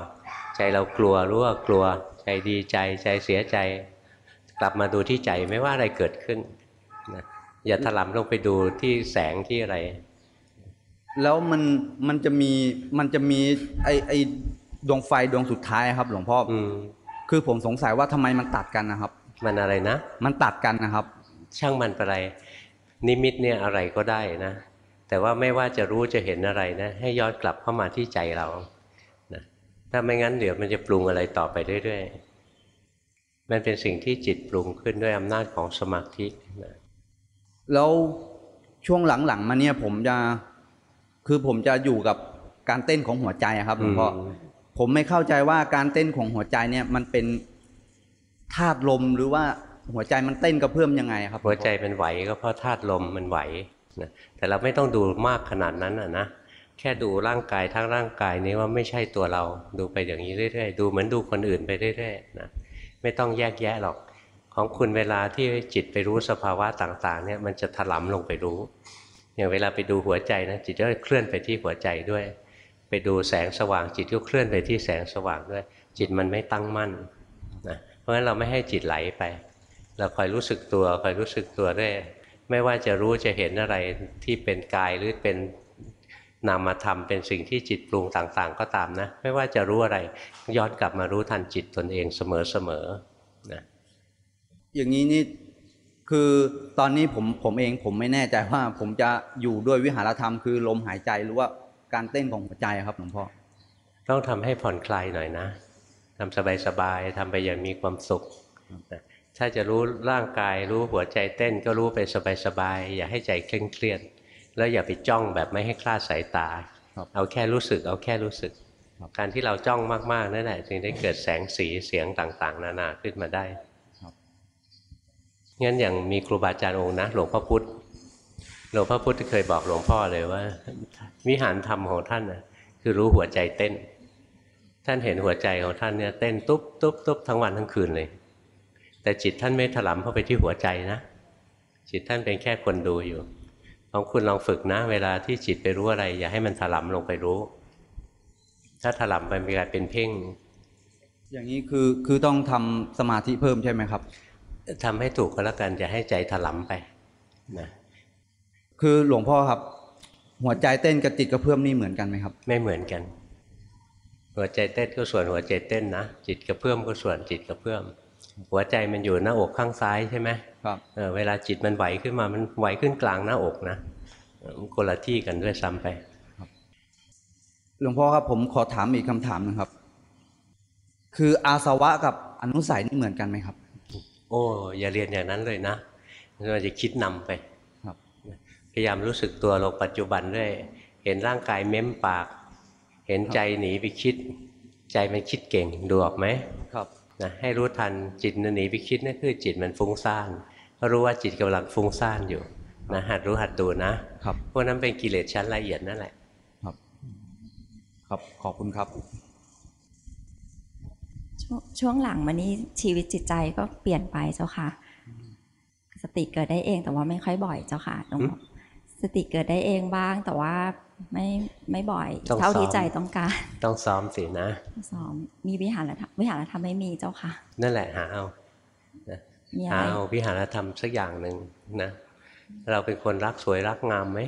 ใจเรากลัวรู้ว่ากลัว ใจดีใจใจเสียใจ กลับมาดูที่ใจไม่ว่าอะไรเกิดขึ้นนะอย่าถลำลงไปดูที่แสงที่อะไร แล้วมันมันจะมีมันจะมีไอไอดวงไฟดวงสุดท้ายครับ หลวงพ่อออืมคือผมสงสัยว่าทำไมมันตัดกันนะครับ มันอะไรนะ มันตัดกันนะครับ ช่างมันไปอะไร นิมิตเนี่ยอะไรก็ได้นะ แต่ว่าไม่ว่าจะรู้จะเห็นอะไรนะให้ย้อนกลับเข้ามาที่ใจเรานะถ้าไม่งั้นเดี๋ยวมันจะปรุงอะไรต่อไปเรื่อยๆมันเป็นสิ่งที่จิตปรุงขึ้นด้วยอำนาจของสมาธินะแล้วช่วงหลังๆมาเนี่ยผมจะคือผมจะอยู่กับการเต้นของหัวใจอะครับหลวงพ่ออมผมไม่เข้าใจว่าการเต้นของหัวใจเนี่ยมันเป็นธาตุลมหรือว่า หัวใจมันเต้นกระเพื่อมยังไงครับ หัวใจมันไหวก็เพราะธาตุลมมันไหวนะแต่เราไม่ต้องดูมากขนาดนั้นอะนะแค่ดูร่างกายทั้งร่างกายนี้ว่าไม่ใช่ตัวเราดูไปอย่างนี้เรื่อยๆ ดูเหมือนดูคนอื่นไปเรื่อยๆนะไม่ต้องแยกแยะหรอกของคุณเวลาที่จิตไปรู้สภาวะต่างๆเนี่ยมันจะถลำลงไปรู้ อย่างเวลาไปดูหัวใจนะจิตก็เคลื่อนไปที่หัวใจด้วย ไปดูแสงสว่างจิตก็เคลื่อนไปที่แสงสว่างด้วย จิตมันไม่ตั้งมั่นนะเพราะฉะนั้นเราไม่ให้จิตไหลไป เราคอยรู้สึกตัวคอยรู้สึกตัวด้วยไม่ว่าจะรู้จะเห็นอะไรที่เป็นกายหรือเป็นนามธรรมเป็นสิ่งที่จิตปรุงต่างๆ ก็ตามนะ ไม่ว่าจะรู้อะไรย้อนกลับมารู้ทันจิตตนเองเสมอๆนะอย่างนี้นี่คือตอนนี้ผมผมเองผมไม่แน่ใจว่า ผมจะอยู่ด้วยวิหารธรรมคือลมหายใจหรือว่าการเต้นของหัวใจครับหลวงพ่อต้องทำให้ผ่อนคลายหน่อยนะทำสบายๆทำไปอย่างมีความสุขนะ ถ้าจะรู้ร่างกายรู้หัวใจเต้นก็รู้ไปสบายๆอย่าให้ใจเคร่งเครียดแล้วอย่าไปจ้องแบบไม่ให้คลาดสายตาครับเอาแค่รู้สึกเอาแค่รู้สึกครับการที่เราจ้องมากๆนั่นแหละจึงได้เกิดแสงสีเสียงต่างๆ นานาขึ้นมาได้ครับงั้นอย่างมีครูบาอาจารย์องค์นะหลวงพ่อพุธหลวงพ่อพุธเคยบอกหลวงพ่อเลยว่า วิหารธรรมของท่านนะคือรู้หัวใจเต้น ท่านเห็นหัวใจของท่านเนี่ยเต้นตุ๊บตุ๊บตุ๊บทั้งวันทั้งคืนเลย แต่จิตท่านไม่ถลำเข้าไปที่หัวใจนะจิตท่านเป็นแค่คนดูอยู่ของคุณลองฝึกนะ เวลาที่จิตไปรู้อะไร อย่าให้มันถลำลงไปรู้ ถ้าถลำไปมันกลายเป็นเพ่ง อย่างนี้คือคือต้องทำสมาธิเพิ่มใช่ไหมครับทำให้ถูกก็แล้วกันอย่าให้ใจถลำไปนะคือหลวงพ่อครับ หัวใจเต้นกับจิตกระเพื่อมนี่เหมือนกันไหมครับ ไม่เหมือนกัน หัวใจเต้นก็ส่วนหัวใจเต้นนะจิตกระเพื่อมก็ส่วนจิตกระเพื่อม หัวใจมันอยู่หน้าอกข้างซ้ายใช่ไหมครับเออเวลาจิตมันไหวขึ้นมามันไหวขึ้นกลางหน้าอกนะเออมันคนละที่กันด้วยซ้ำไปหลวงพ่อครับผมขอถามอีกคำถามหนึงครับ คืออาสวะกับอนุสัยนี่เหมือนกันไหมครับ โอ้อย่าเรียนอย่างนั้นเลยนะมันจะคิดนำไปครับพยายามรู้สึกตัวลงปัจจุบันด้วย เห็นร่างกายเม้มปาก เห็นใจหนีไปคิด ใจมันคิดเก่งดูออกไหมครับ นะให้รู้ทันจิตมันหนีไปคิดนั่นคือจิตมันฟุ้งซ่านก็รู้ว่าจิตกำลังฟุ้งซ่านอยู่นะหัดรู้หัดดูนะครับพวกนั้นเป็นกิเลสชั้นละเอียดนั่นแหละ ครับ ครับขอบคุณครับช่วงช่วงหลังมานี้ชีวิตจิตใจก็เปลี่ยนไปเจ้าค่ะ สติเกิดได้เองแต่ว่าไม่ค่อยบ่อยเจ้าค่ะหลวงพ่อสติเกิดได้เองบ้าง แต่ว่า ไม่ไม่บ่อยต้องเท่าที่ซ้อมใจต้องการ ต้องซ้อมสินะซ้อมมีวิหารธรรมวิหารธรรมไม่มีเจ้าค่ะ นั่นแหละหาเอานะมีอะหาไรเอาวิหารธรรมสักอย่างหนึ่งนะเราเป็นคนรักสวยรักงามไหม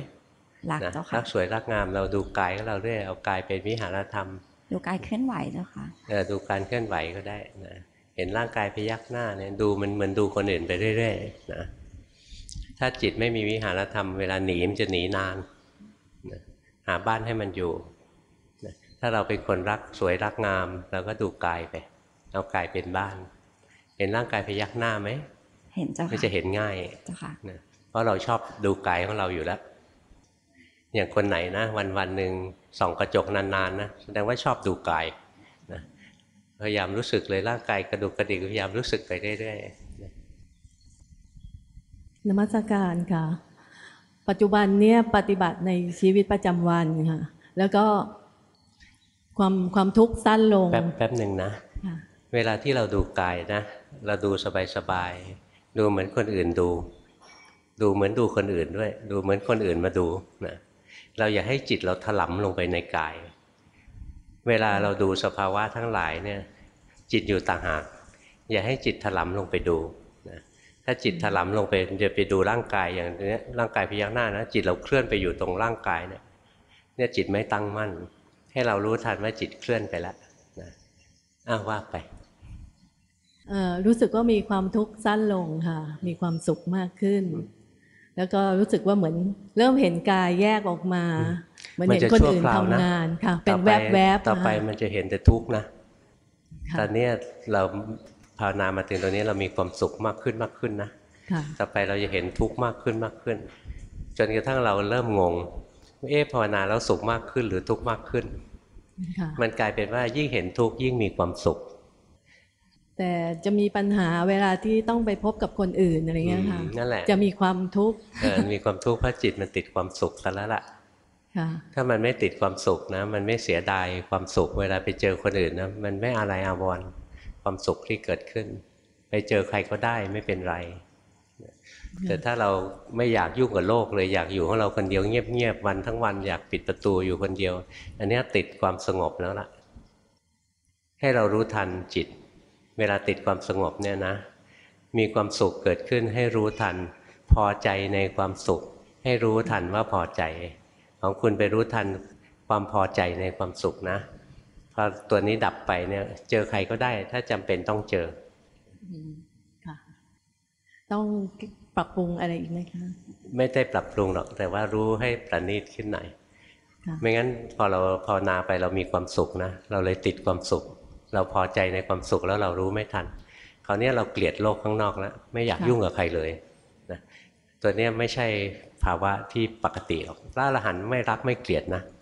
หลักนะเจ้ารัค่ะกสวยรักงามเราดูกายของเราเรื่อยเอากายเป็นวิหารธรรม ดูกายเคลื่อนไหวเจ้าค่ะเออดูการเคลื่อนไหวก็ได้นะเห็นร่างกายพยักหน้าเนี่ยดูมันเหมือนดูคนอื่นไปเรื่อยๆนะถ้าจิตไม่มีวิหารธรรมเวลาหนีมันจะหนีนานนะหาบ้านให้มันอยู่นะถ้าเราเป็นคนรักสวยรักงามเราก็ดูกายไปเอากายเป็นบ้าน เห็นร่างกายพยักหน้าไหมเห็นเจ้าไม่ค่ะจะเห็นง่ายเจ้าค่ะนะเพราะเราชอบดูกายของเราอยู่แล้วอย่างคนไหนนะ วันวันหนึ่งส่องกระจกนานๆนะแสดงว่าชอบดูกายนะพยายามรู้สึกเลยร่างกายกระดุกกระดิกพยายามรู้สึกไปเรื่อยๆนะนมัสการค่ะ ปัจจุบันเนี่ยปฏิบัติในชีวิตประจำวันค่ะ แล้วก็ความความทุกข์สั้นลง แป๊บแป๊บหนึ่งนะค่ะเวลาที่เราดูกายนะ เราดูสบายๆดูเหมือนคนอื่นดู ดูเหมือนดูคนอื่นด้วย ดูเหมือนคนอื่นมาดูนะ เราอย่าให้จิตเราถลำลงไปในกาย เวลาเราดูสภาวะทั้งหลายเนี่ย จิตอยู่ต่างหาก อย่าให้จิตถลำลงไปดูนะ ถ้าจิตถลำลงไปจะไปดูร่างกายอย่างเนี้ยร่างกายพยักหน้านะจิตเราเคลื่อนไปอยู่ตรงร่างกายเนี่ยเนี่ยจิตไม่ตั้งมั่น ให้เรารู้ทันว่าจิตเคลื่อนไปแล้วนะอ้าวว่าไปเอ่อรู้สึกว่ามีความทุกข์สั้นลงค่ะ มีความสุขมากขึ้น แล้วก็รู้สึกว่าเหมือนเริ่มเห็นกายแยกออกมาเหมือนเห็นคนอื่นทำงานค่ะ เป็นแวบแวบๆต่อไปค่ะมันจะเห็นแต่ทุกข์นะค่ะตอนเนี้ยเรา ภาวนามาถึงตรงนี้เรามีความสุขมากขึ้นมากขึ้นนะค่ะต่อไปเราจะเห็นทุกข์มากขึ้นมากขึ้น จนกระทั่งเราเริ่มงงว่าเอ๊ะภาวนาแล้วสุขมากขึ้นหรือทุกข์มากขึ้นค่ะมันกลายเป็นว่ายิ่งเห็นทุกข์ยิ่งมีความสุข แต่จะมีปัญหาเวลาที่ต้องไปพบกับคนอื่นอะไรเงี้ยค่ะอืมนั่นแหละจะมีความทุกข์เออมีความทุกข์เพราะจิตมันติดความสุขซะแล้วล่ะค่ะถ้ามันไม่ติดความสุขนะ มันไม่เสียดายความสุข เวลาไปเจอคนอื่นนะมันไม่อะไรอาวรณ์ ความสุขที่เกิดขึ้น ไปเจอใครก็ได้ไม่เป็นไร แต่ถ้าเราไม่อยากยุ่งกับโลกเลยอยากอยู่ของเราคนเดียวเงียบๆวันทั้งวันอยากปิดประตูอยู่คนเดียว อันเนี้ยติดความสงบแล้วล่ะ ให้เรารู้ทันจิต เวลาติดความสงบเนี่ยนะ มีความสุขเกิดขึ้นให้รู้ทัน พอใจในความสุข ให้รู้ทันว่าพอใจ ของคุณไปรู้ทันความพอใจในความสุขนะ พอตัวนี้ดับไปเนี่ย เจอใครก็ได้ ถ้าจำเป็นต้องเจออืมค่ะต้องปรับปรุงอะไรอีกไหมคะไม่ได้ปรับปรุงหรอก แต่ว่ารู้ให้ประณีตขึ้นหน่อยค่ะไม่งั้นพอเราภาวนาไปเรามีความสุขนะเราเลยติดความสุข เราพอใจในความสุขแล้วเรารู้ไม่ทันคราวนี้เราเกลียดโลกข้างนอกแล้วไม่อยากยุ่งกับใครเลยนะตัวเนี้ยไม่ใช่ภาวะที่ปกติหรอกพระอรหันต์ไม่รักไม่เกลียดนะอืม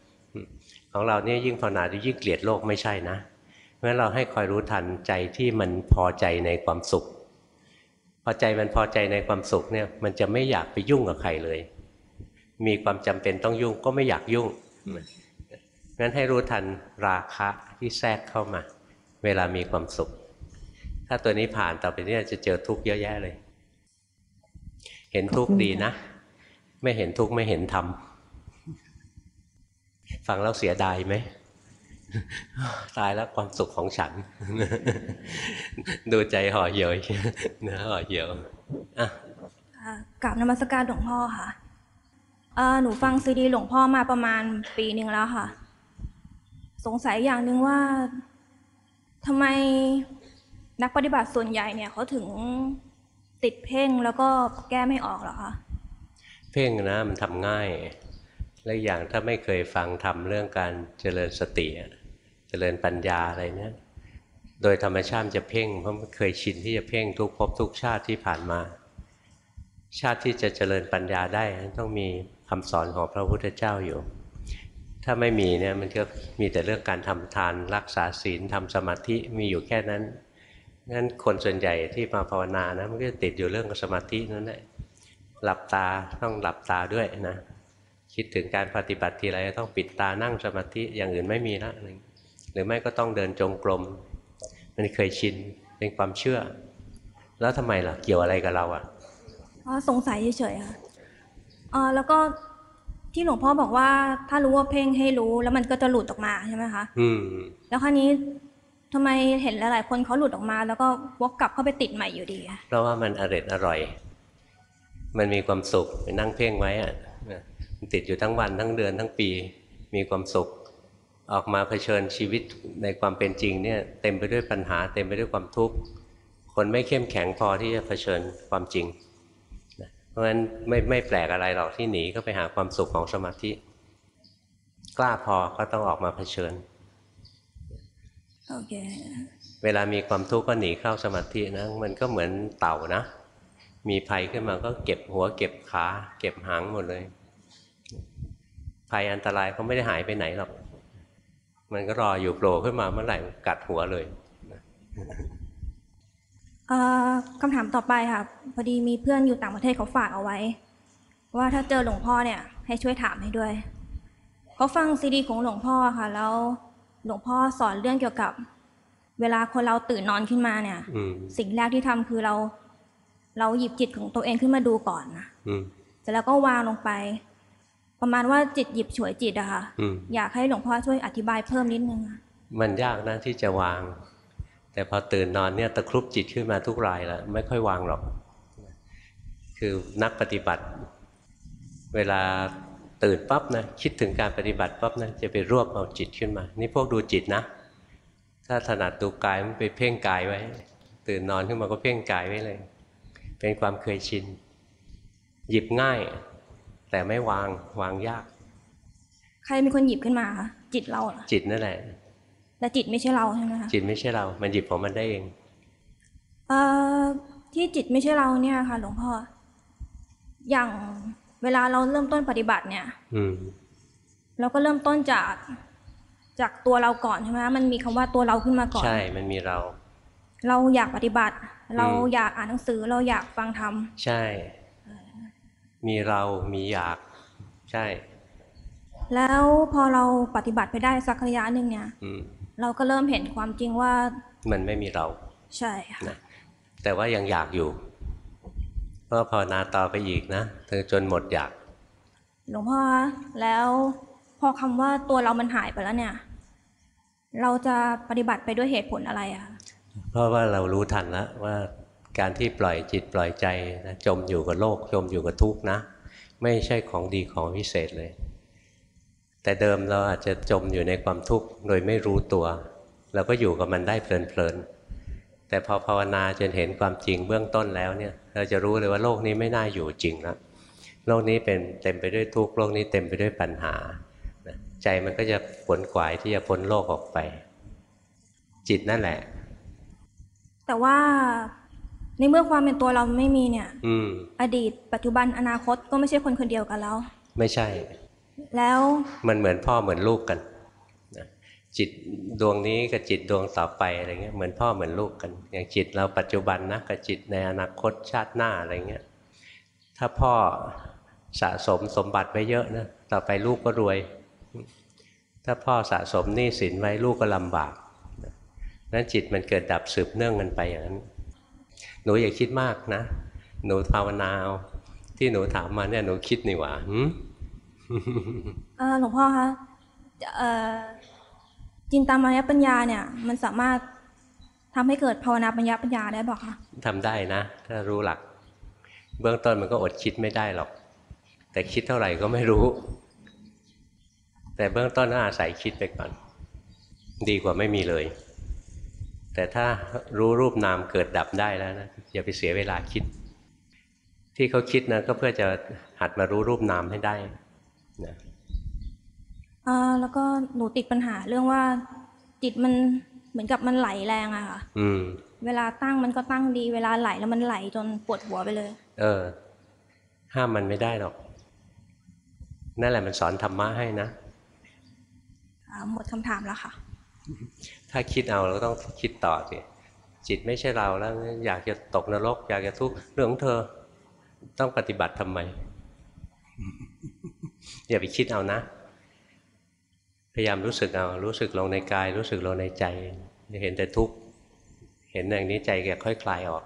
ของเราเนี่ยยิ่งภาวนายิ่งเกลียดโลกไม่ใช่นะเพราะฉะนั้นเราให้คอยรู้ทันใจที่มันพอใจในความสุข พอใจมันพอใจในความสุขเนี่ยมันจะไม่อยากไปยุ่งกับใครเลย มีความจำเป็นต้องยุ่งก็ไม่อยากยุ่งงั้นให้รู้ทันราคะที่แทรกเข้ามา เวลามีความสุข ถ้าตัวนี้ผ่านต่อไปเนี้จะเจอทุกข์เยอะแยะเลย เห็นทุกข์ดีนะ ไม่เห็นทุกข์ไม่เห็นธรรม ฟังแล้วเสียดายไหมตายแล้วความสุขของฉัน ดูใจห่อเหี่ยวเนื้อห่อเหี่ยวอะค่ะกราบนมัสการหลวงพ่อค่ะเอ่อหนูฟังซีดีหลวงพ่อมาประมาณปีหนึ่งแล้วค่ะ สงสัยอย่างหนึ่งว่าทำไมนักปฏิบัติส่วนใหญ่เนี่ยเขาถึงติดเพ่งแล้วก็แก้ไม่ออกเหรอคะ เพ่งนะมันทำง่าย และอีกอย่างถ้าไม่เคยฟังทำเรื่องการเจริญสติเจริญปัญญาอะไรเนี่ยโดยธรรมชาติจะเพ่งเพราะมันเคยชินที่จะเพ่งทุกภพทุกชาติที่ผ่านมา ชาติที่จะเจริญปัญญาได้ต้องมีคำสอนของพระพุทธเจ้าอยู่ ถ้าไม่มีเนี่ยมันก็มีแต่เรื่องการทำทานรักษาศีลทำสมาธิมีอยู่แค่นั้นงั้นคนส่วนใหญ่ที่มาภาวนานะมันก็จะติดอยู่เรื่องสมาธินั่นแหละหลับตาต้องหลับตาด้วยนะ คิดถึงการปฏิบัติทีไรต้องปิดตานั่งสมาธิอย่างอื่นไม่มีละอะไรหรือไม่ก็ต้องเดินจงกรมมันเคยชินเป็นความเชื่อ แล้วทำไมล่ะเกี่ยวอะไรกับเราอะออ๋อสงสัยเฉยๆค่ะอ๋อแล้วก็ที่หลวงพ่อบอกว่าถ้ารู้ว่าเพ่งให้รู้ แล้วมันก็จะหลุดออกมาใช่ไหมคะอืมแล้วคราวนี้ทำไมเห็นหลายๆคนเขาหลุดออกมา แล้วก็วกกลับเข้าไปติดใหม่อยู่ดีอะเพราะว่ามันอร่อยอร่อย มันมีความสุขไปนั่งเพ่งไว้อะมัน ติดอยู่ทั้งวันทั้งเดือนทั้งปีมีความสุข ออกมาเผชิญชีวิตในความเป็นจริงเนี่ยเต็มไปด้วยปัญหา เต็มไปด้วยความทุกข์คนไม่เข้มแข็งพอที่จะเผชิญความจริงนะเพราะฉะนั้นไม่ไม่แปลกอะไรหรอกที่หนีก็ไปหาความสุขของสมาธิ กล้าพอก็ต้องออกมาเผชิญโอเคเวลามีความทุกข์ก็หนีเข้าสมาธินะมันก็เหมือนเต่านะ มีภัยขึ้นมาก็เก็บหัวเก็บขา เก็บหางหมดเลย ภัยอันตรายก็ไม่ได้หายไปไหนหรอก มันก็รออยู่โผล่ขึ้นมาเมื่อไหร่กัดหัวเลยเอ่อคำถามต่อไปค่ะ พอดีมีเพื่อนอยู่ต่างประเทศเขาฝากเอาไว้ ว่าถ้าเจอหลวงพ่อเนี่ย ให้ช่วยถามให้ด้วยเขาฟังซีดีของหลวงพ่อค่ะ แล้วหลวงพ่อสอนเรื่องเกี่ยวกับ เวลาคนเราตื่นนอนขึ้นมาเนี่ยอืมสิ่งแรกที่ทำคือเรา เราหยิบจิตของตัวเองขึ้นมาดูก่อนนะอืมเสร็จแล้วก็วางลงไป ประมาณว่าจิตหยิบฉวยจิตอะค่ะอืมอยากให้หลวงพ่อช่วยอธิบายเพิ่มนิดนึงอะมันยากนะที่จะวาง แต่พอตื่นนอนเนี่ยตะครุบจิตขึ้นมาทุกรายแล้วไม่ค่อยวางหรอก คือนักปฏิบัติ เวลาตื่นปั๊บนะคิดถึงการปฏิบัติปั๊บนะจะไปรวบเอาจิตขึ้นมา นี่พวกดูจิตนะ ถ้าถนัดดูกายมันไปเพ่งกายไว้ ตื่นนอนขึ้นมาก็เพ่งกายไว้เลย เป็นความเคยชิน หยิบง่าย แต่ไม่วางวางยาก ใครเป็นคนหยิบขึ้นมาคะจิตเราเหรอจิตนั่นแหละแต่จิตไม่ใช่เราใช่ไหมคะจิตไม่ใช่เรา มันหยิบของมันได้เองเอ่อที่จิตไม่ใช่เราเนี่ยค่ะ หลวงพ่ออย่างเวลาเราเริ่มต้นปฏิบัติเนี่ย อืมเราก็เริ่มต้นจากจากตัวเราก่อนใช่ไหมคะมันมีคำว่าตัวเราขึ้นมาก่อน ใช่ มันมีเรา เราอยากปฏิบัติ เราอืมอยากอ่านหนังสือเราอยากฟังธรรม ใช่ มีเรามีอยาก ใช่ แล้วพอเราปฏิบัติไปได้สักระยะหนึ่งเนี่ยอืมเราก็เริ่มเห็นความจริงว่า มันไม่มีเรา ใช่ค่ะนะแต่ว่ายังอยากอยู่เพราะภาวนาต่อไปอีกนะเธอจนหมดอยาก หลวงพ่อคะแล้วพอคำว่าตัวเรามันหายไปแล้วเนี่ย เราจะปฏิบัติไปด้วยเหตุผลอะไรอะคะเพราะว่าเรารู้ทันแล้วว่า การที่ปล่อยจิตปล่อยใจนะจมอยู่กับโลก จมอยู่กับทุกข์นะ ไม่ใช่ของดีของพิเศษเลย แต่เดิมเราอาจจะจมอยู่ในความทุกข์โดยไม่รู้ตัวเราก็อยู่กับมันได้เพลินๆแต่พอภาวนาจนเห็นความจริงเบื้องต้นแล้วเนี่ย เราจะรู้เลยว่าโลกนี้ไม่น่าอยู่จริงแล้วโลกนี้เป็นเต็มไปด้วยทุกข์โลกนี้เต็มไปด้วยปัญหาใจมันก็จะขวนขวายที่จะพ้นโลกออกไป จิตนั่นแหละ แต่ว่า ในเมื่อความเป็นตัวเราไม่มีเนี่ย อืม อดีต ปัจจุบันอนาคตก็ไม่ใช่คนคนเดียวกันแล้ว ไม่ใช่ แล้วมันเหมือนพ่อเหมือนลูกกันนะจิตดวงนี้กับจิตดวงต่อไปอะไรเงี้ยเหมือนพ่อเหมือนลูกกัน อย่างจิตเราปัจจุบันนะกับจิตในอนาคตชาติหน้าอะไรเงี้ยถ้าพ่อสะสมสมบัติไว้เยอะนะต่อไปลูกก็รวย ถ้าพ่อสะสมหนี้สินไว้ลูกก็ลำบากนะนั้นจิตมันเกิดดับสืบเนื่องกันไปอย่างนั้นห นูอย่าคิดมากนะ หนูภาวนาเอาที่หนูถามมาเนี่ยหนูคิดนี่หว่าหืมเอ่อหลวงพ่อคะเอ่อจินตามายปัญญาเนี่ย มันสามารถทำให้เกิดภาวนาปัญญาปัญญาได้บอกคะทำได้นะ ถ้ารู้หลัก เบื้องต้นมันก็อดคิดไม่ได้หรอก แต่คิดเท่าไหร่ก็ไม่รู้ แต่เบื้องต้นก็อาศัยคิดไปก่อน ดีกว่าไม่มีเลย แต่ถ้ารู้รูปนามเกิดดับได้แล้วนะอย่าไปเสียเวลาคิด ที่เขาคิดนะก็เพื่อจะหัดมารู้รูปนามให้ได้นะเอ่อแล้วก็หนูติดปัญหาเรื่องว่าจิตมันเหมือนกับมันไหลแรงอะค่ะอืมเวลาตั้งมันก็ตั้งดี เวลาไหลแล้วมันไหลจนปวดหัวไปเลย เออ ห้ามมันไม่ได้หรอก นั่นแหละมันสอนธรรมะให้นะอ่าหมดคำถามแล้วค่ะ ถ้าคิดเอาเราก็ต้องคิดต่อสิจิตไม่ใช่เราแล้ว อยากจะตกนรก อยากจะทุกข์เรื่องของเธอ ต้องปฏิบัติทำไม อย่าไปคิดเอานะ พยายามรู้สึกเอา รู้สึกลงในกาย รู้สึกลงในใจจะเห็นแต่ทุกข์ เห็นอย่างนี้ใจแกค่อยคลายออก